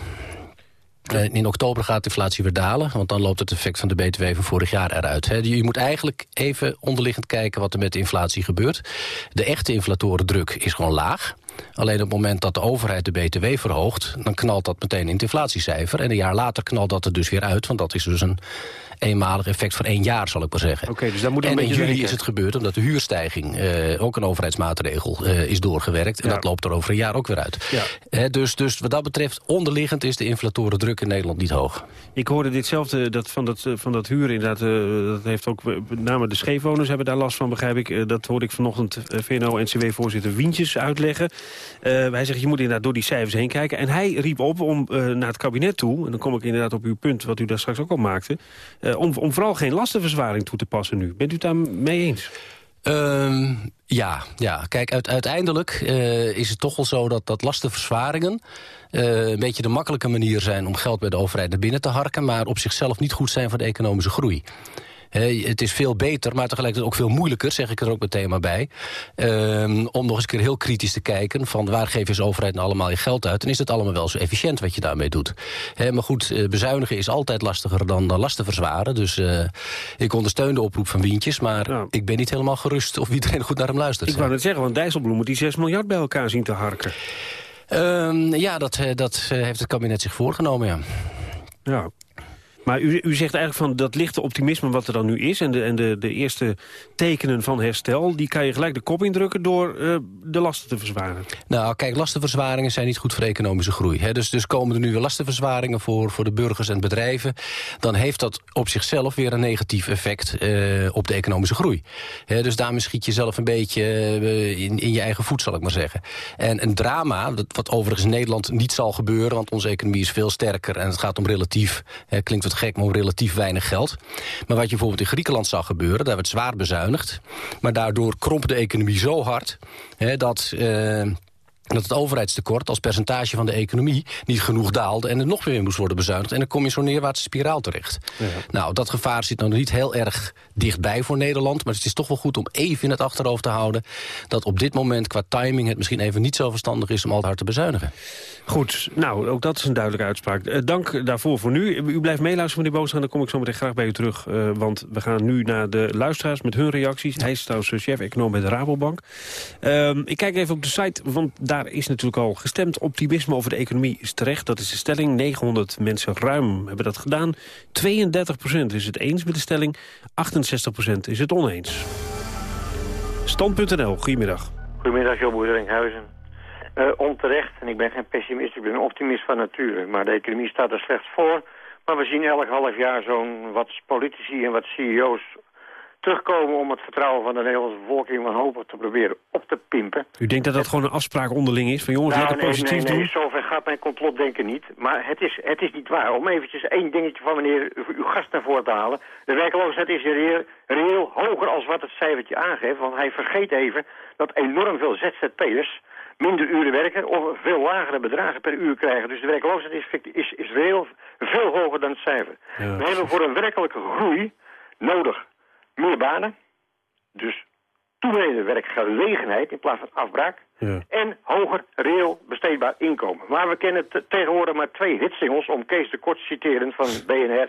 Eh, in oktober gaat de inflatie weer dalen, want dan loopt het effect van de BTW van vorig jaar eruit. Je moet eigenlijk even onderliggend kijken wat er met de inflatie gebeurt. De echte inflatorendruk is gewoon laag. Alleen op het moment dat de overheid de BTW verhoogt... dan knalt dat meteen in het inflatiecijfer. En een jaar later knalt dat er dus weer uit. Want dat is dus een eenmalig effect van één jaar, zal ik maar zeggen. Oké, dus daar moet en in juli is het gebeurd omdat de huurstijging... Uh, ook een overheidsmaatregel uh, is doorgewerkt. En dat loopt er over een jaar ook weer uit. Ja. dus, dus wat dat betreft, onderliggend is de inflatoren druk in Nederland niet hoog. Ik hoorde ditzelfde dat van, dat, van dat huur inderdaad. Uh, dat heeft ook, met name de scheefwoners hebben daar last van, begrijp ik. dat hoorde ik vanochtend VNO-NCW-voorzitter Wientjes uitleggen. Hij zegt, je moet inderdaad door die cijfers heen kijken. En hij riep op om naar het kabinet toe... en dan kom ik inderdaad op uw punt, wat u daar straks ook al maakte... Uh, om, om vooral geen lastenverzwaring toe te passen nu. Bent u het daar mee eens? Um, ja, ja, kijk, uiteindelijk is het toch wel zo dat, dat lastenverzwaringen... Een beetje de makkelijke manier zijn om geld bij de overheid naar binnen te harken... maar op zichzelf niet goed zijn voor de economische groei het is veel beter, maar tegelijkertijd ook veel moeilijker, zeg ik er ook meteen maar bij. Um, om nog eens een keer heel kritisch te kijken van waar geef je als overheid nou allemaal je geld uit. En is het allemaal wel zo efficiënt wat je daarmee doet. maar goed, eh, bezuinigen is altijd lastiger dan, dan lasten verzwaren. Dus uh, ik ondersteun de oproep van Wientjes, maar ik ben niet helemaal gerust of iedereen goed naar hem luistert. Ik wou net zeggen, want Dijsselbloem moet die 6 miljard bij elkaar zien te harken. Um, ja, dat, eh, dat heeft het kabinet zich voorgenomen, ja. Ja, maar u, u zegt eigenlijk van dat lichte optimisme wat er dan nu is... en de, en de, de eerste tekenen van herstel... die kan je gelijk de kop indrukken door uh, de lasten te verzwaren. Nou, kijk, lastenverzwaringen zijn niet goed voor economische groei. Hè? Dus, dus komen er nu weer lastenverzwaringen voor, voor de burgers en bedrijven... dan heeft dat op zichzelf weer een negatief effect uh, op de economische groei. Hè? Dus daarmee schiet je zelf een beetje uh, in, in je eigen voet, zal ik maar zeggen. En een drama, dat, wat overigens in Nederland niet zal gebeuren... want onze economie is veel sterker en het gaat om relatief... Klinkt wat gek, maar relatief weinig geld. Maar wat je bijvoorbeeld in Griekenland zag gebeuren... daar werd zwaar bezuinigd. Maar daardoor kromp de economie zo hard... Hè, dat... Uh, dat het overheidstekort als percentage van de economie niet genoeg daalde... en er nog weer moest worden bezuinigd. En dan kom je zo'n neerwaartse spiraal terecht. Nou, dat gevaar zit nog niet heel erg dichtbij voor Nederland... maar het is toch wel goed om even in het achterhoofd te houden... dat op dit moment qua timing het misschien even niet zo verstandig is... om al te hard te bezuinigen. Goed, nou, ook dat is een duidelijke uitspraak. Eh, dank daarvoor voor nu. U blijft meeluisteren, meneer Boostra, dan kom ik zo meteen graag bij u terug. eh, want we gaan nu naar de luisteraars met hun reacties. Hij is trouwens chef-econoom bij de Rabobank. Ehm, ik kijk even op de site, want daar is natuurlijk al gestemd. Optimisme over de economie is terecht. Dat is de stelling. 900 mensen ruim hebben dat gedaan. 32% is het eens met de stelling. 68% is het oneens. Stand.nl, goedemiddag. Goedemiddag, Jo Boerderinghuizen. Eh onterecht, en ik ben geen pessimist, ik ben optimist van nature. Maar de economie staat er slecht voor. Maar we zien elk half jaar zo'n wat politici en wat CEO's terugkomen om het vertrouwen van de Nederlandse bevolking wanhopig te proberen op te pimpen. U denkt dat dat gewoon een afspraak onderling is? Van jongens, Nou, lekker nee, positief nee, nee, doen? zover gaat mijn complotdenken niet. Maar het is, het is niet waar. Om eventjes één dingetje van meneer uw gast naar voren te halen. De werkloosheid is reëel, reëel hoger als wat het cijfertje aangeeft. Want hij vergeet even dat enorm veel ZZP'ers minder uren werken of veel lagere bedragen per uur krijgen. Dus de werkloosheid is, is, is reëel veel hoger dan het cijfer. We hebben voor een werkelijke groei nodig meer banen. Dus toenemende werkgelegenheid in plaats van afbraak. En hoger reëel besteedbaar inkomen. Maar we kennen te- tegenwoordig maar twee hitsingles, om Kees de Kort te citeren van BNR,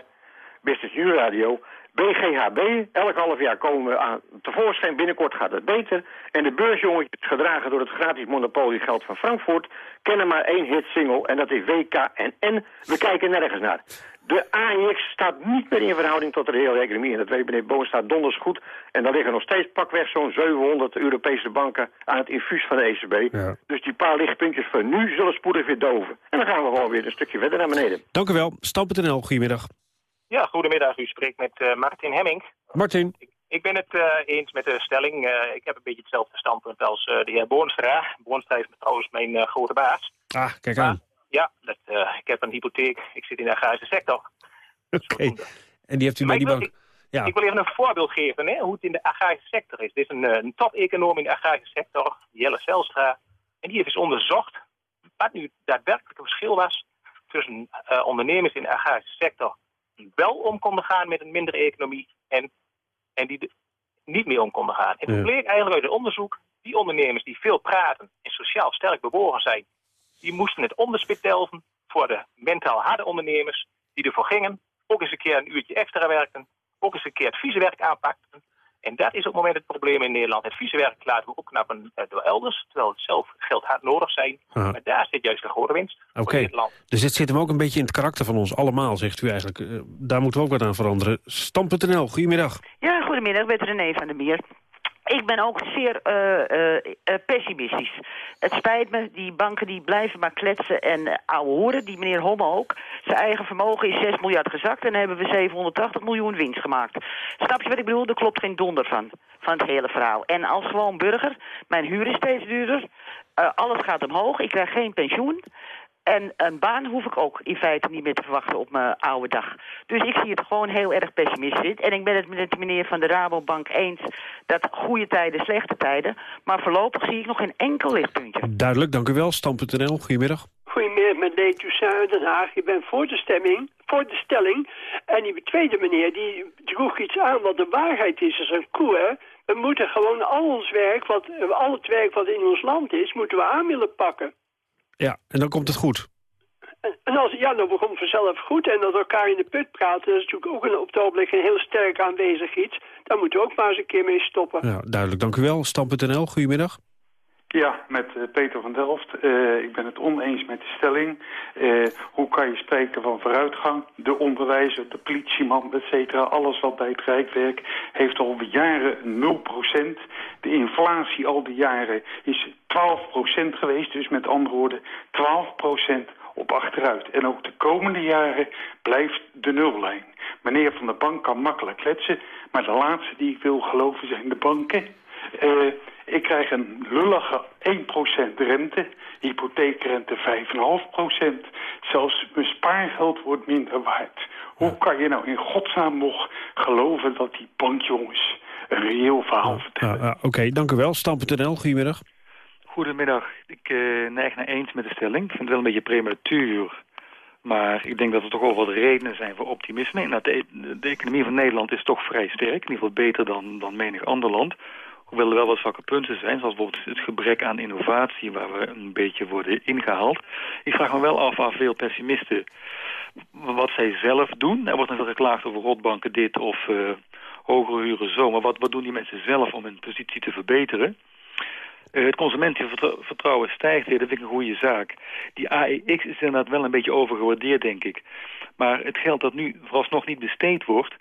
Business News Radio. BGHB, elk half jaar komen we aan tevoorschijn, binnenkort gaat het beter. En de beursjongetjes, gedragen door het gratis monopoliegeld van Frankfurt, kennen maar één hitsingle en dat is WKNN. We kijken nergens naar. De AIX staat niet meer in verhouding tot de reële economie. En dat weet meneer Boon staat donders goed. En daar liggen nog steeds pakweg zo'n 700 Europese banken aan het infuus van de ECB. Dus die paar lichtpuntjes van nu zullen spoedig weer doven. En dan gaan we gewoon weer een stukje verder naar beneden. Dank u wel. Stand.nl, goedemiddag. Ja, goedemiddag. U spreekt met eh, Martin Hemming. Martin. Ik ben het eh, eens met de stelling. Eh, ik heb een beetje hetzelfde standpunt als eh, de heer Boonstra. Boonstra is trouwens mijn grote baas. Ah, kijk aan. Ja, dat, eh, ik heb een hypotheek. Ik zit in de agrarische sector. Oké. En die heeft u Maar bij die ik wil- bank... Ja. Ik wil even een voorbeeld geven hè, hoe het in de agrarische sector is. Dit is een, eh, een top-econoom in de agrarische sector, Jelle Zelstra. En die heeft eens onderzocht wat nu daadwerkelijk het verschil was tussen eh, ondernemers in de agrarische sector die wel om konden gaan met een mindere economie en, en die er niet mee om konden gaan. En het Ja. bleek eigenlijk uit het onderzoek, die ondernemers die veel praten en sociaal sterk bewogen zijn, die moesten het onderspit delven voor de mentaal harde ondernemers die ervoor gingen, ook eens een keer een uurtje extra werkten, ook eens een keer het vieze werk aanpakten. En dat is op het moment het probleem in Nederland. Het vieze werk laten we opknappen eh, door elders, terwijl het zelf geld hard nodig zijn. Ah. Maar daar zit juist de grote winst Oké, voor Nederland. dus dit zit hem ook een beetje in het karakter van ons allemaal, zegt u eigenlijk. Eh, daar moeten we ook wat aan veranderen. Stam.nl, goedemiddag. Ja, goedemiddag, met René van der Meer. Ik ben ook zeer eh, eh, eh, pessimistisch. Het spijt me, die banken die blijven maar kletsen en uh, ouwe horen. Die meneer Homme ook. Zijn eigen vermogen is 6 miljard gezakt en hebben we 780 miljoen winst gemaakt. Snap je wat ik bedoel? Er klopt geen donder van, van het hele verhaal. En als gewoon burger, mijn huur is steeds duurder. Alles gaat omhoog, ik krijg geen pensioen. En een baan hoef ik ook in feite niet meer te verwachten op mijn oude dag. Dus ik zie het gewoon heel erg pessimistisch. En ik ben het met de meneer van de Rabobank eens dat goede tijden, slechte tijden. Maar voorlopig zie ik nog geen enkel lichtpuntje. Duidelijk, dank u wel. Stam.nl, goedemiddag. Goedemiddag, met Den Haag. Ik ben voor de stemming, voor de stelling. En die tweede meneer, die droeg iets aan wat de waarheid is. Dat is een koe, hè. We moeten gewoon al ons werk, wat, al het werk wat in ons land is, moeten we aan willen pakken. Ja, en dan komt het goed. En als, ja, dan begon vanzelf goed. En dat elkaar in de put praten, dat is natuurlijk ook een, op het ogenblik een heel sterk aanwezig iets. Daar moeten we ook maar eens een keer mee stoppen. Ja, duidelijk, dank u wel. Stam.nl, goedemiddag. Ja, met eh, Peter van Delft. Eh, ik ben het oneens met de stelling. Eh, hoe kan je spreken van vooruitgang? De onderwijzer, de politieman, et cetera. Alles wat bij het Rijk werkt heeft al jaren 0%. De inflatie al die jaren is 12% geweest. Dus met andere woorden 12% op achteruit. En ook de komende jaren blijft de nullijn. Meneer Van der Bank kan makkelijk kletsen. Maar de laatste die ik wil geloven zijn de banken. Ik krijg een lullige 1% rente, hypotheekrente 5,5%. Zelfs mijn spaargeld wordt minder waard. Hoe kan je nou in godsnaam nog geloven dat die bankjongens een reëel verhaal vertellen? Oké, dank u wel. Stam.nl, goedemiddag. Goedemiddag. Ik eh, neig naar eens met de stelling. Ik vind het wel een beetje prematuur. Maar ik denk dat er toch wel wat redenen zijn voor optimisme. Nou, de, de economie van Nederland is toch vrij sterk. In ieder geval beter dan, dan menig ander land. Hoewel er wel wat zwakke punten zijn, zoals bijvoorbeeld het gebrek aan innovatie... waar we een beetje worden ingehaald. Ik vraag me wel af aan veel pessimisten wat zij zelf doen. Er wordt net geklaagd over rotbanken dit of eh, hogere huren zo. Maar wat, wat doen die mensen zelf om hun positie te verbeteren? Eh, het consumentenvertrouwen stijgt weer, dat vind ik een goede zaak. Die AEX is inderdaad wel een beetje overgewaardeerd, denk ik. Maar het geld dat nu vooralsnog niet besteed wordt...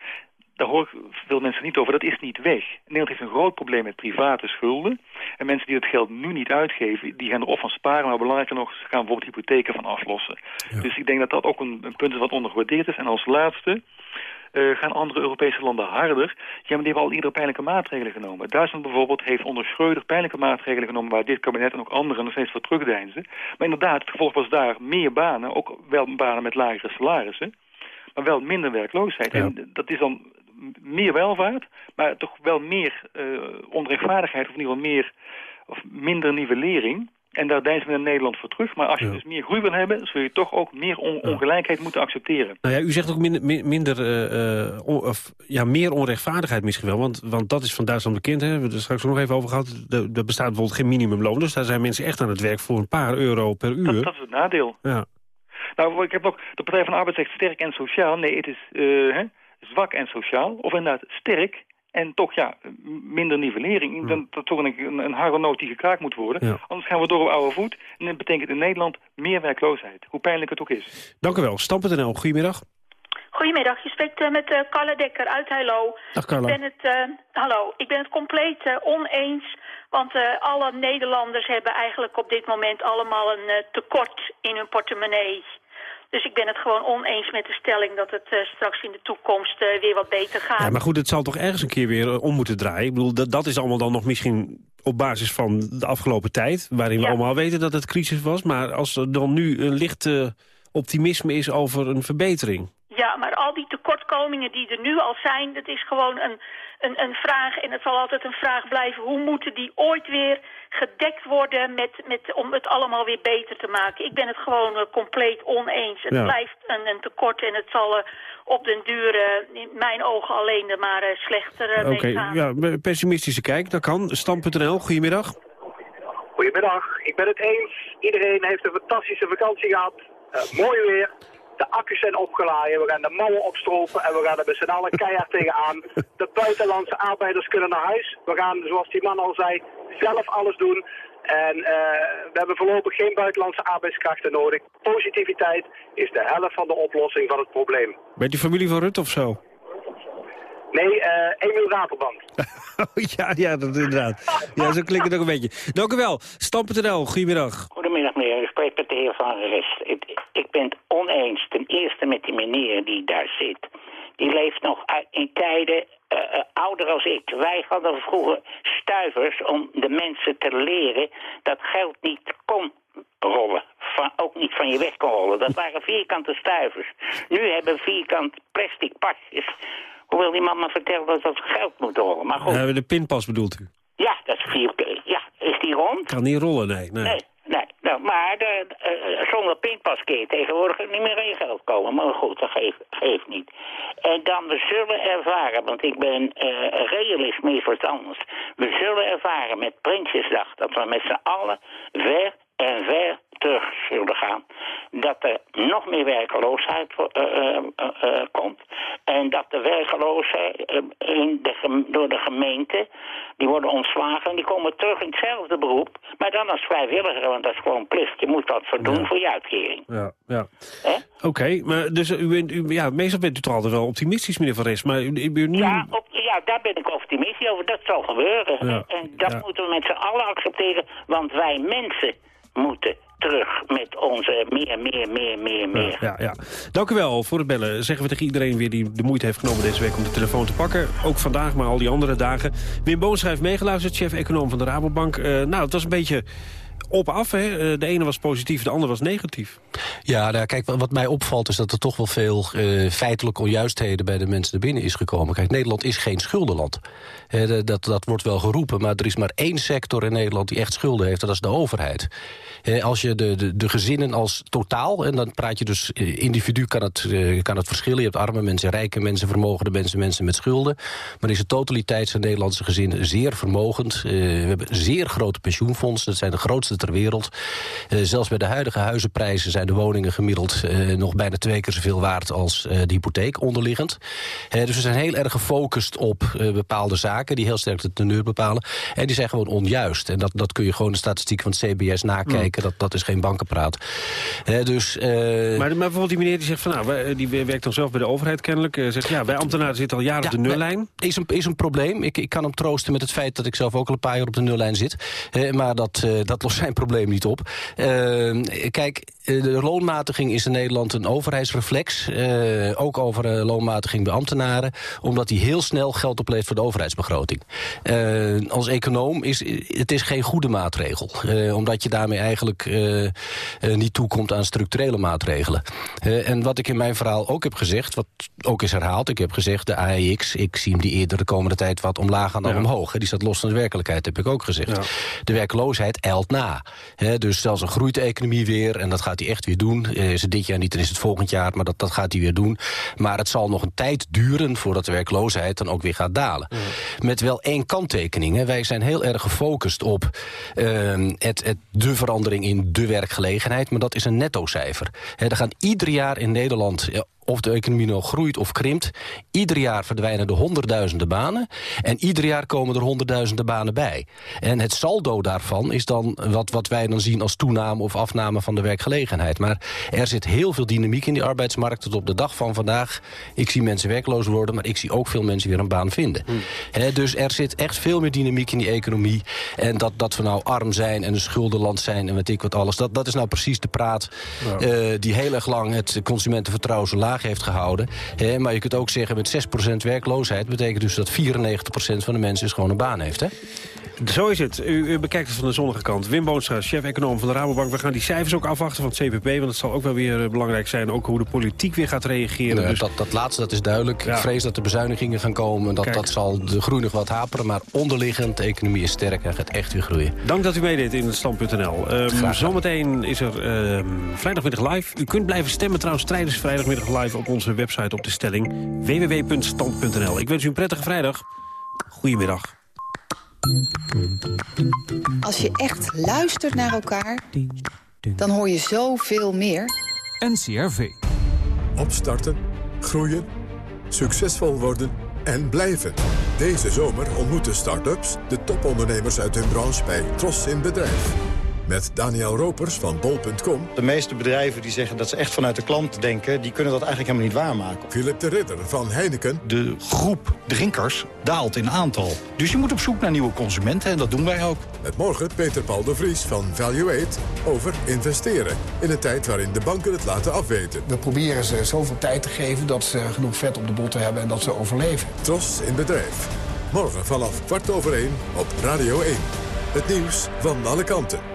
daar hoor ik veel mensen niet over, dat is niet weg. Nederland heeft een groot probleem met private schulden. En mensen die het geld nu niet uitgeven, die gaan er of van sparen... maar belangrijker nog, ze gaan bijvoorbeeld hypotheken van aflossen. Dus ik denk dat dat ook een, een punt is wat ondergewaardeerd is. En als laatste... Uh, gaan andere Europese landen harder. Ja, maar die hebben al iedere pijnlijke maatregelen genomen. Duitsland bijvoorbeeld heeft onder Schreuder pijnlijke maatregelen genomen... waar dit kabinet en ook anderen nog steeds voor terugdeinzen. Maar inderdaad, het gevolg was daar meer banen, ook wel banen met lagere salarissen... maar wel minder werkloosheid. En dat is dan meer welvaart, maar toch wel meer uh, onrechtvaardigheid... of in ieder geval meer, of minder nivellering... En daar deinzen we in Nederland voor terug. Maar als je dus meer groei wil hebben, zul je toch ook meer on ongelijkheid moeten accepteren. Nou ja, u zegt ook minder, minder uh, on, of, ja, meer onrechtvaardigheid misschien wel. Want, want dat is van Duitsland bekend. Hè? We hebben het straks nog even over gehad. Er, er bestaat bijvoorbeeld geen minimumloon. Dus daar zijn mensen echt aan het werk voor een paar euro per uur. Dat, dat is het nadeel. Ja. Nou, ik heb ook, de Partij van de Arbeid zegt sterk en sociaal. Nee, het is uh, hè, zwak en sociaal. Of inderdaad sterk en toch ja, minder nivellering. Dan, dat toch een, een harde noot die gekraakt moet worden. Ja. Anders gaan we door op oude voet. En dat betekent in Nederland meer werkloosheid. Hoe pijnlijk het ook is. Dank u wel. Stam.nl, goedemiddag. Goedemiddag, je spreekt uh, met uh, Carla Dekker uit Heilo. Dag Carla. Ik ben het, uh, hallo, ik ben het compleet uh, oneens, want uh, alle Nederlanders hebben eigenlijk op dit moment allemaal een uh, tekort in hun portemonnee. Dus ik ben het gewoon oneens met de stelling dat het uh, straks in de toekomst uh, weer wat beter gaat. Ja, maar goed, het zal toch ergens een keer weer uh, om moeten draaien. Ik bedoel, dat, dat is allemaal dan nog misschien op basis van de afgelopen tijd... waarin we allemaal weten dat het crisis was. Maar als er dan nu een licht eh, optimisme is over een verbetering... Ja, maar al die tekortkomingen die er nu al zijn, dat is gewoon een, een, een vraag. En het zal altijd een vraag blijven. Hoe moeten die ooit weer gedekt worden met, met, om het allemaal weer beter te maken? Ik ben het gewoon eh, compleet oneens. Het Ja. blijft een, een tekort en het zal eh, op den duur eh, in mijn ogen alleen er maar slechter Oké, ja, pessimistische kijk, dat kan. Stam.nl, goedemiddag. Goedemiddag, ik ben het eens. Iedereen heeft een fantastische vakantie gehad. Eh, mooi weer. De accu's zijn opgeladen. We gaan de mouwen opstropen en we gaan er met z'n allen keihard tegenaan. De buitenlandse arbeiders kunnen naar huis. We gaan, zoals die man al zei, zelf alles doen. En eh, we hebben voorlopig geen buitenlandse arbeidskrachten nodig. Positiviteit is de helft van de oplossing van het probleem. Bent u familie van Rutte of zo? Nee, eh Emiel Raterband. ja, ja, dat inderdaad. Ja, zo klinkt het ook een beetje. Dank u wel. Stam.nl, goedemiddag. Goedemiddag meneer, met de heer Van Rest. Ik, ik ben het oneens ten eerste met die meneer die daar zit. Die leeft nog in tijden eh, eh, ouder als ik. Wij hadden vroeger stuivers om de mensen te leren dat geld niet kon rollen. Van, ook niet van je weg kon rollen. Dat waren vierkante stuivers. Nu hebben we vierkant plastic pasjes. Hoe wil die man me vertellen dat dat geld moet rollen? Maar goed, Eh, de pinpas bedoelt u? ja, dat is vier... Ja, is die rond? Kan niet rollen, nee. nee. Nee, nee. Nou, maar de, eh, zonder pinpas tegenwoordig niet meer in geld komen. Maar goed, dat geeft, niet. En dan we zullen ervaren, want ik ben eh realist, meer wat anders. We zullen ervaren met Prinsjesdag dat we met z'n allen ver en ver terug zullen gaan. Dat er nog meer werkeloosheid eh, eh, eh, eh, komt. En dat de werkelozen door de gemeente, die worden ontslagen en die komen terug in hetzelfde beroep. Maar dan als vrijwilliger, want dat is gewoon plicht. Je moet wat voor doen voor je uitkering. Ja, ja. Oké, maar dus u bent, u, ja, meestal bent u toch altijd wel optimistisch, meneer Van Rest. Maar u, u nu... Ja, op, ja, daar ben ik optimistisch over. Dat zal gebeuren. Ja, En dat ja. moeten we met z'n allen accepteren. Want wij mensen moeten terug met onze meer, meer, meer, meer, meer. Ja, ja. Dank u wel voor het bellen. Zeggen we tegen iedereen weer die de moeite heeft genomen deze week om de telefoon te pakken. Ook vandaag, maar al die andere dagen. Wim Boon schrijft meegeluisterd, chef-econoom van de Rabobank. Eh, nou, het was een beetje op af. Hè? Eh, De ene was positief, de ander was negatief. Ja, nou, kijk, wat mij opvalt is dat er toch wel veel eh, feitelijke onjuistheden bij de mensen er binnen is gekomen. Kijk, Nederland is geen schuldenland. Dat- dat, wordt wel geroepen, maar er is maar één sector in Nederland die echt schulden heeft, dat is de overheid. Als je de, de, de gezinnen als totaal, en dan praat je dus eh, individu kan het, kan het verschillen. Je hebt arme mensen, rijke mensen, vermogende mensen, mensen met schulden. Maar is de totaliteit zijn Nederlandse gezinnen zeer vermogend. We hebben zeer grote pensioenfondsen, dat zijn de grootste ter wereld. Eh, zelfs bij de huidige huizenprijzen zijn de woningen gemiddeld eh, nog bijna twee keer zoveel waard als eh, de hypotheek onderliggend. Dus we zijn heel erg gefocust op bepaalde zaken die heel sterk de teneur bepalen. En die zijn gewoon onjuist. En dat, dat kun je gewoon de statistiek van het CBS nakijken. Dat, dat is geen bankenpraat. Dus, Maar, maar bijvoorbeeld die meneer die zegt van nou, die werkt dan zelf bij de overheid kennelijk. zegt ja, wij ambtenaren zitten al jaren op de nullijn. Is een, is een probleem. Ik, ik kan hem troosten met het feit dat ik zelf ook al een paar jaar op de nullijn zit. Maar dat, dat lost probleem niet op. Eh, kijk, de loonmatiging is in Nederland een overheidsreflex. Eh, ook over eh, loonmatiging bij ambtenaren. Omdat die heel snel geld oplevert voor de overheidsbegroting. Eh, als econoom is het is geen goede maatregel. Eh, omdat je daarmee eigenlijk eh, eh, niet toekomt aan structurele maatregelen. Eh, en wat ik in mijn verhaal ook heb gezegd, wat ook is herhaald. Ik heb gezegd, de AEX, ik zie hem die eerder de komende tijd wat omlaag gaan dan Ja. omhoog. Die staat los van de werkelijkheid, heb ik ook gezegd. De werkloosheid eilt na. Dus zelfs een groeit de economie weer en dat gaat hij echt weer doen. Eh, is het dit jaar niet, dan is het volgend jaar, maar dat, dat gaat hij weer doen. Maar het zal nog een tijd duren voordat de werkloosheid dan ook weer gaat dalen. Met wel één kanttekening. Hè. Wij zijn heel erg gefocust op ehm, het, het, de verandering in de werkgelegenheid, maar dat is een nettocijfer. Er gaan ieder jaar in Nederland of de economie nou groeit of krimpt. Ieder jaar verdwijnen er honderdduizenden banen. En ieder jaar komen er honderdduizenden banen bij. En het saldo daarvan is dan wat, wat wij dan zien als toename of afname van de werkgelegenheid. Maar er zit heel veel dynamiek in die arbeidsmarkt tot op de dag van vandaag. Ik zie mensen werkloos worden, maar ik zie ook veel mensen weer een baan vinden. Hè, dus er zit echt veel meer dynamiek in die economie. En dat, dat we nou arm zijn en een schuldenland zijn en weet ik wat alles. Dat, dat is nou precies de praat Ja. eh, die heel erg lang het consumentenvertrouwen zo laag heeft gehouden. Hè, maar je kunt ook zeggen met 6% werkloosheid... betekent dus dat 94% van de mensen dus gewoon een baan heeft. Hè? Zo is het. U, u bekijkt het van de zonnige kant. Wim Boonstra, chef-econoom van de Rabobank. We gaan die cijfers ook afwachten van het CPP. Want het zal ook wel weer eh, belangrijk zijn. Ook hoe de politiek weer gaat reageren. Dus dat, dat laatste dat is duidelijk. Ja. Ik vrees dat er bezuinigingen gaan komen. Dat, Kijk. dat zal de groei nog wat haperen. Maar onderliggend, de economie is sterk en gaat echt weer groeien. Dank dat u meedeed in het stand.nl. Ehm, gedaan. zometeen is er ehm, vrijdagmiddag live. U kunt blijven stemmen trouwens tijdens vrijdagmiddag live op onze website op de stelling www.stand.nl. Ik wens u een prettige vrijdag. Goedemiddag. Als je echt luistert naar elkaar, dan hoor je zoveel meer. NCRV. Opstarten, groeien, succesvol worden en blijven. Deze zomer ontmoeten start-ups de topondernemers uit hun branche bij Tros in Bedrijf. Met Daniel Ropers van bol.com. De meeste bedrijven die zeggen dat ze echt vanuit de klant denken... die kunnen dat eigenlijk helemaal niet waarmaken. Philip de Ridder van Heineken. De groep drinkers daalt in aantal. Dus je moet op zoek naar nieuwe consumenten en dat doen wij ook. Met morgen Peter Paul de Vries van Value8 over investeren. In een tijd waarin de banken het laten afweten. We proberen ze zoveel tijd te geven dat ze genoeg vet op de botten hebben en dat ze overleven. Tros in Bedrijf. Morgen vanaf kwart over één op Radio 1. Het nieuws van alle kanten.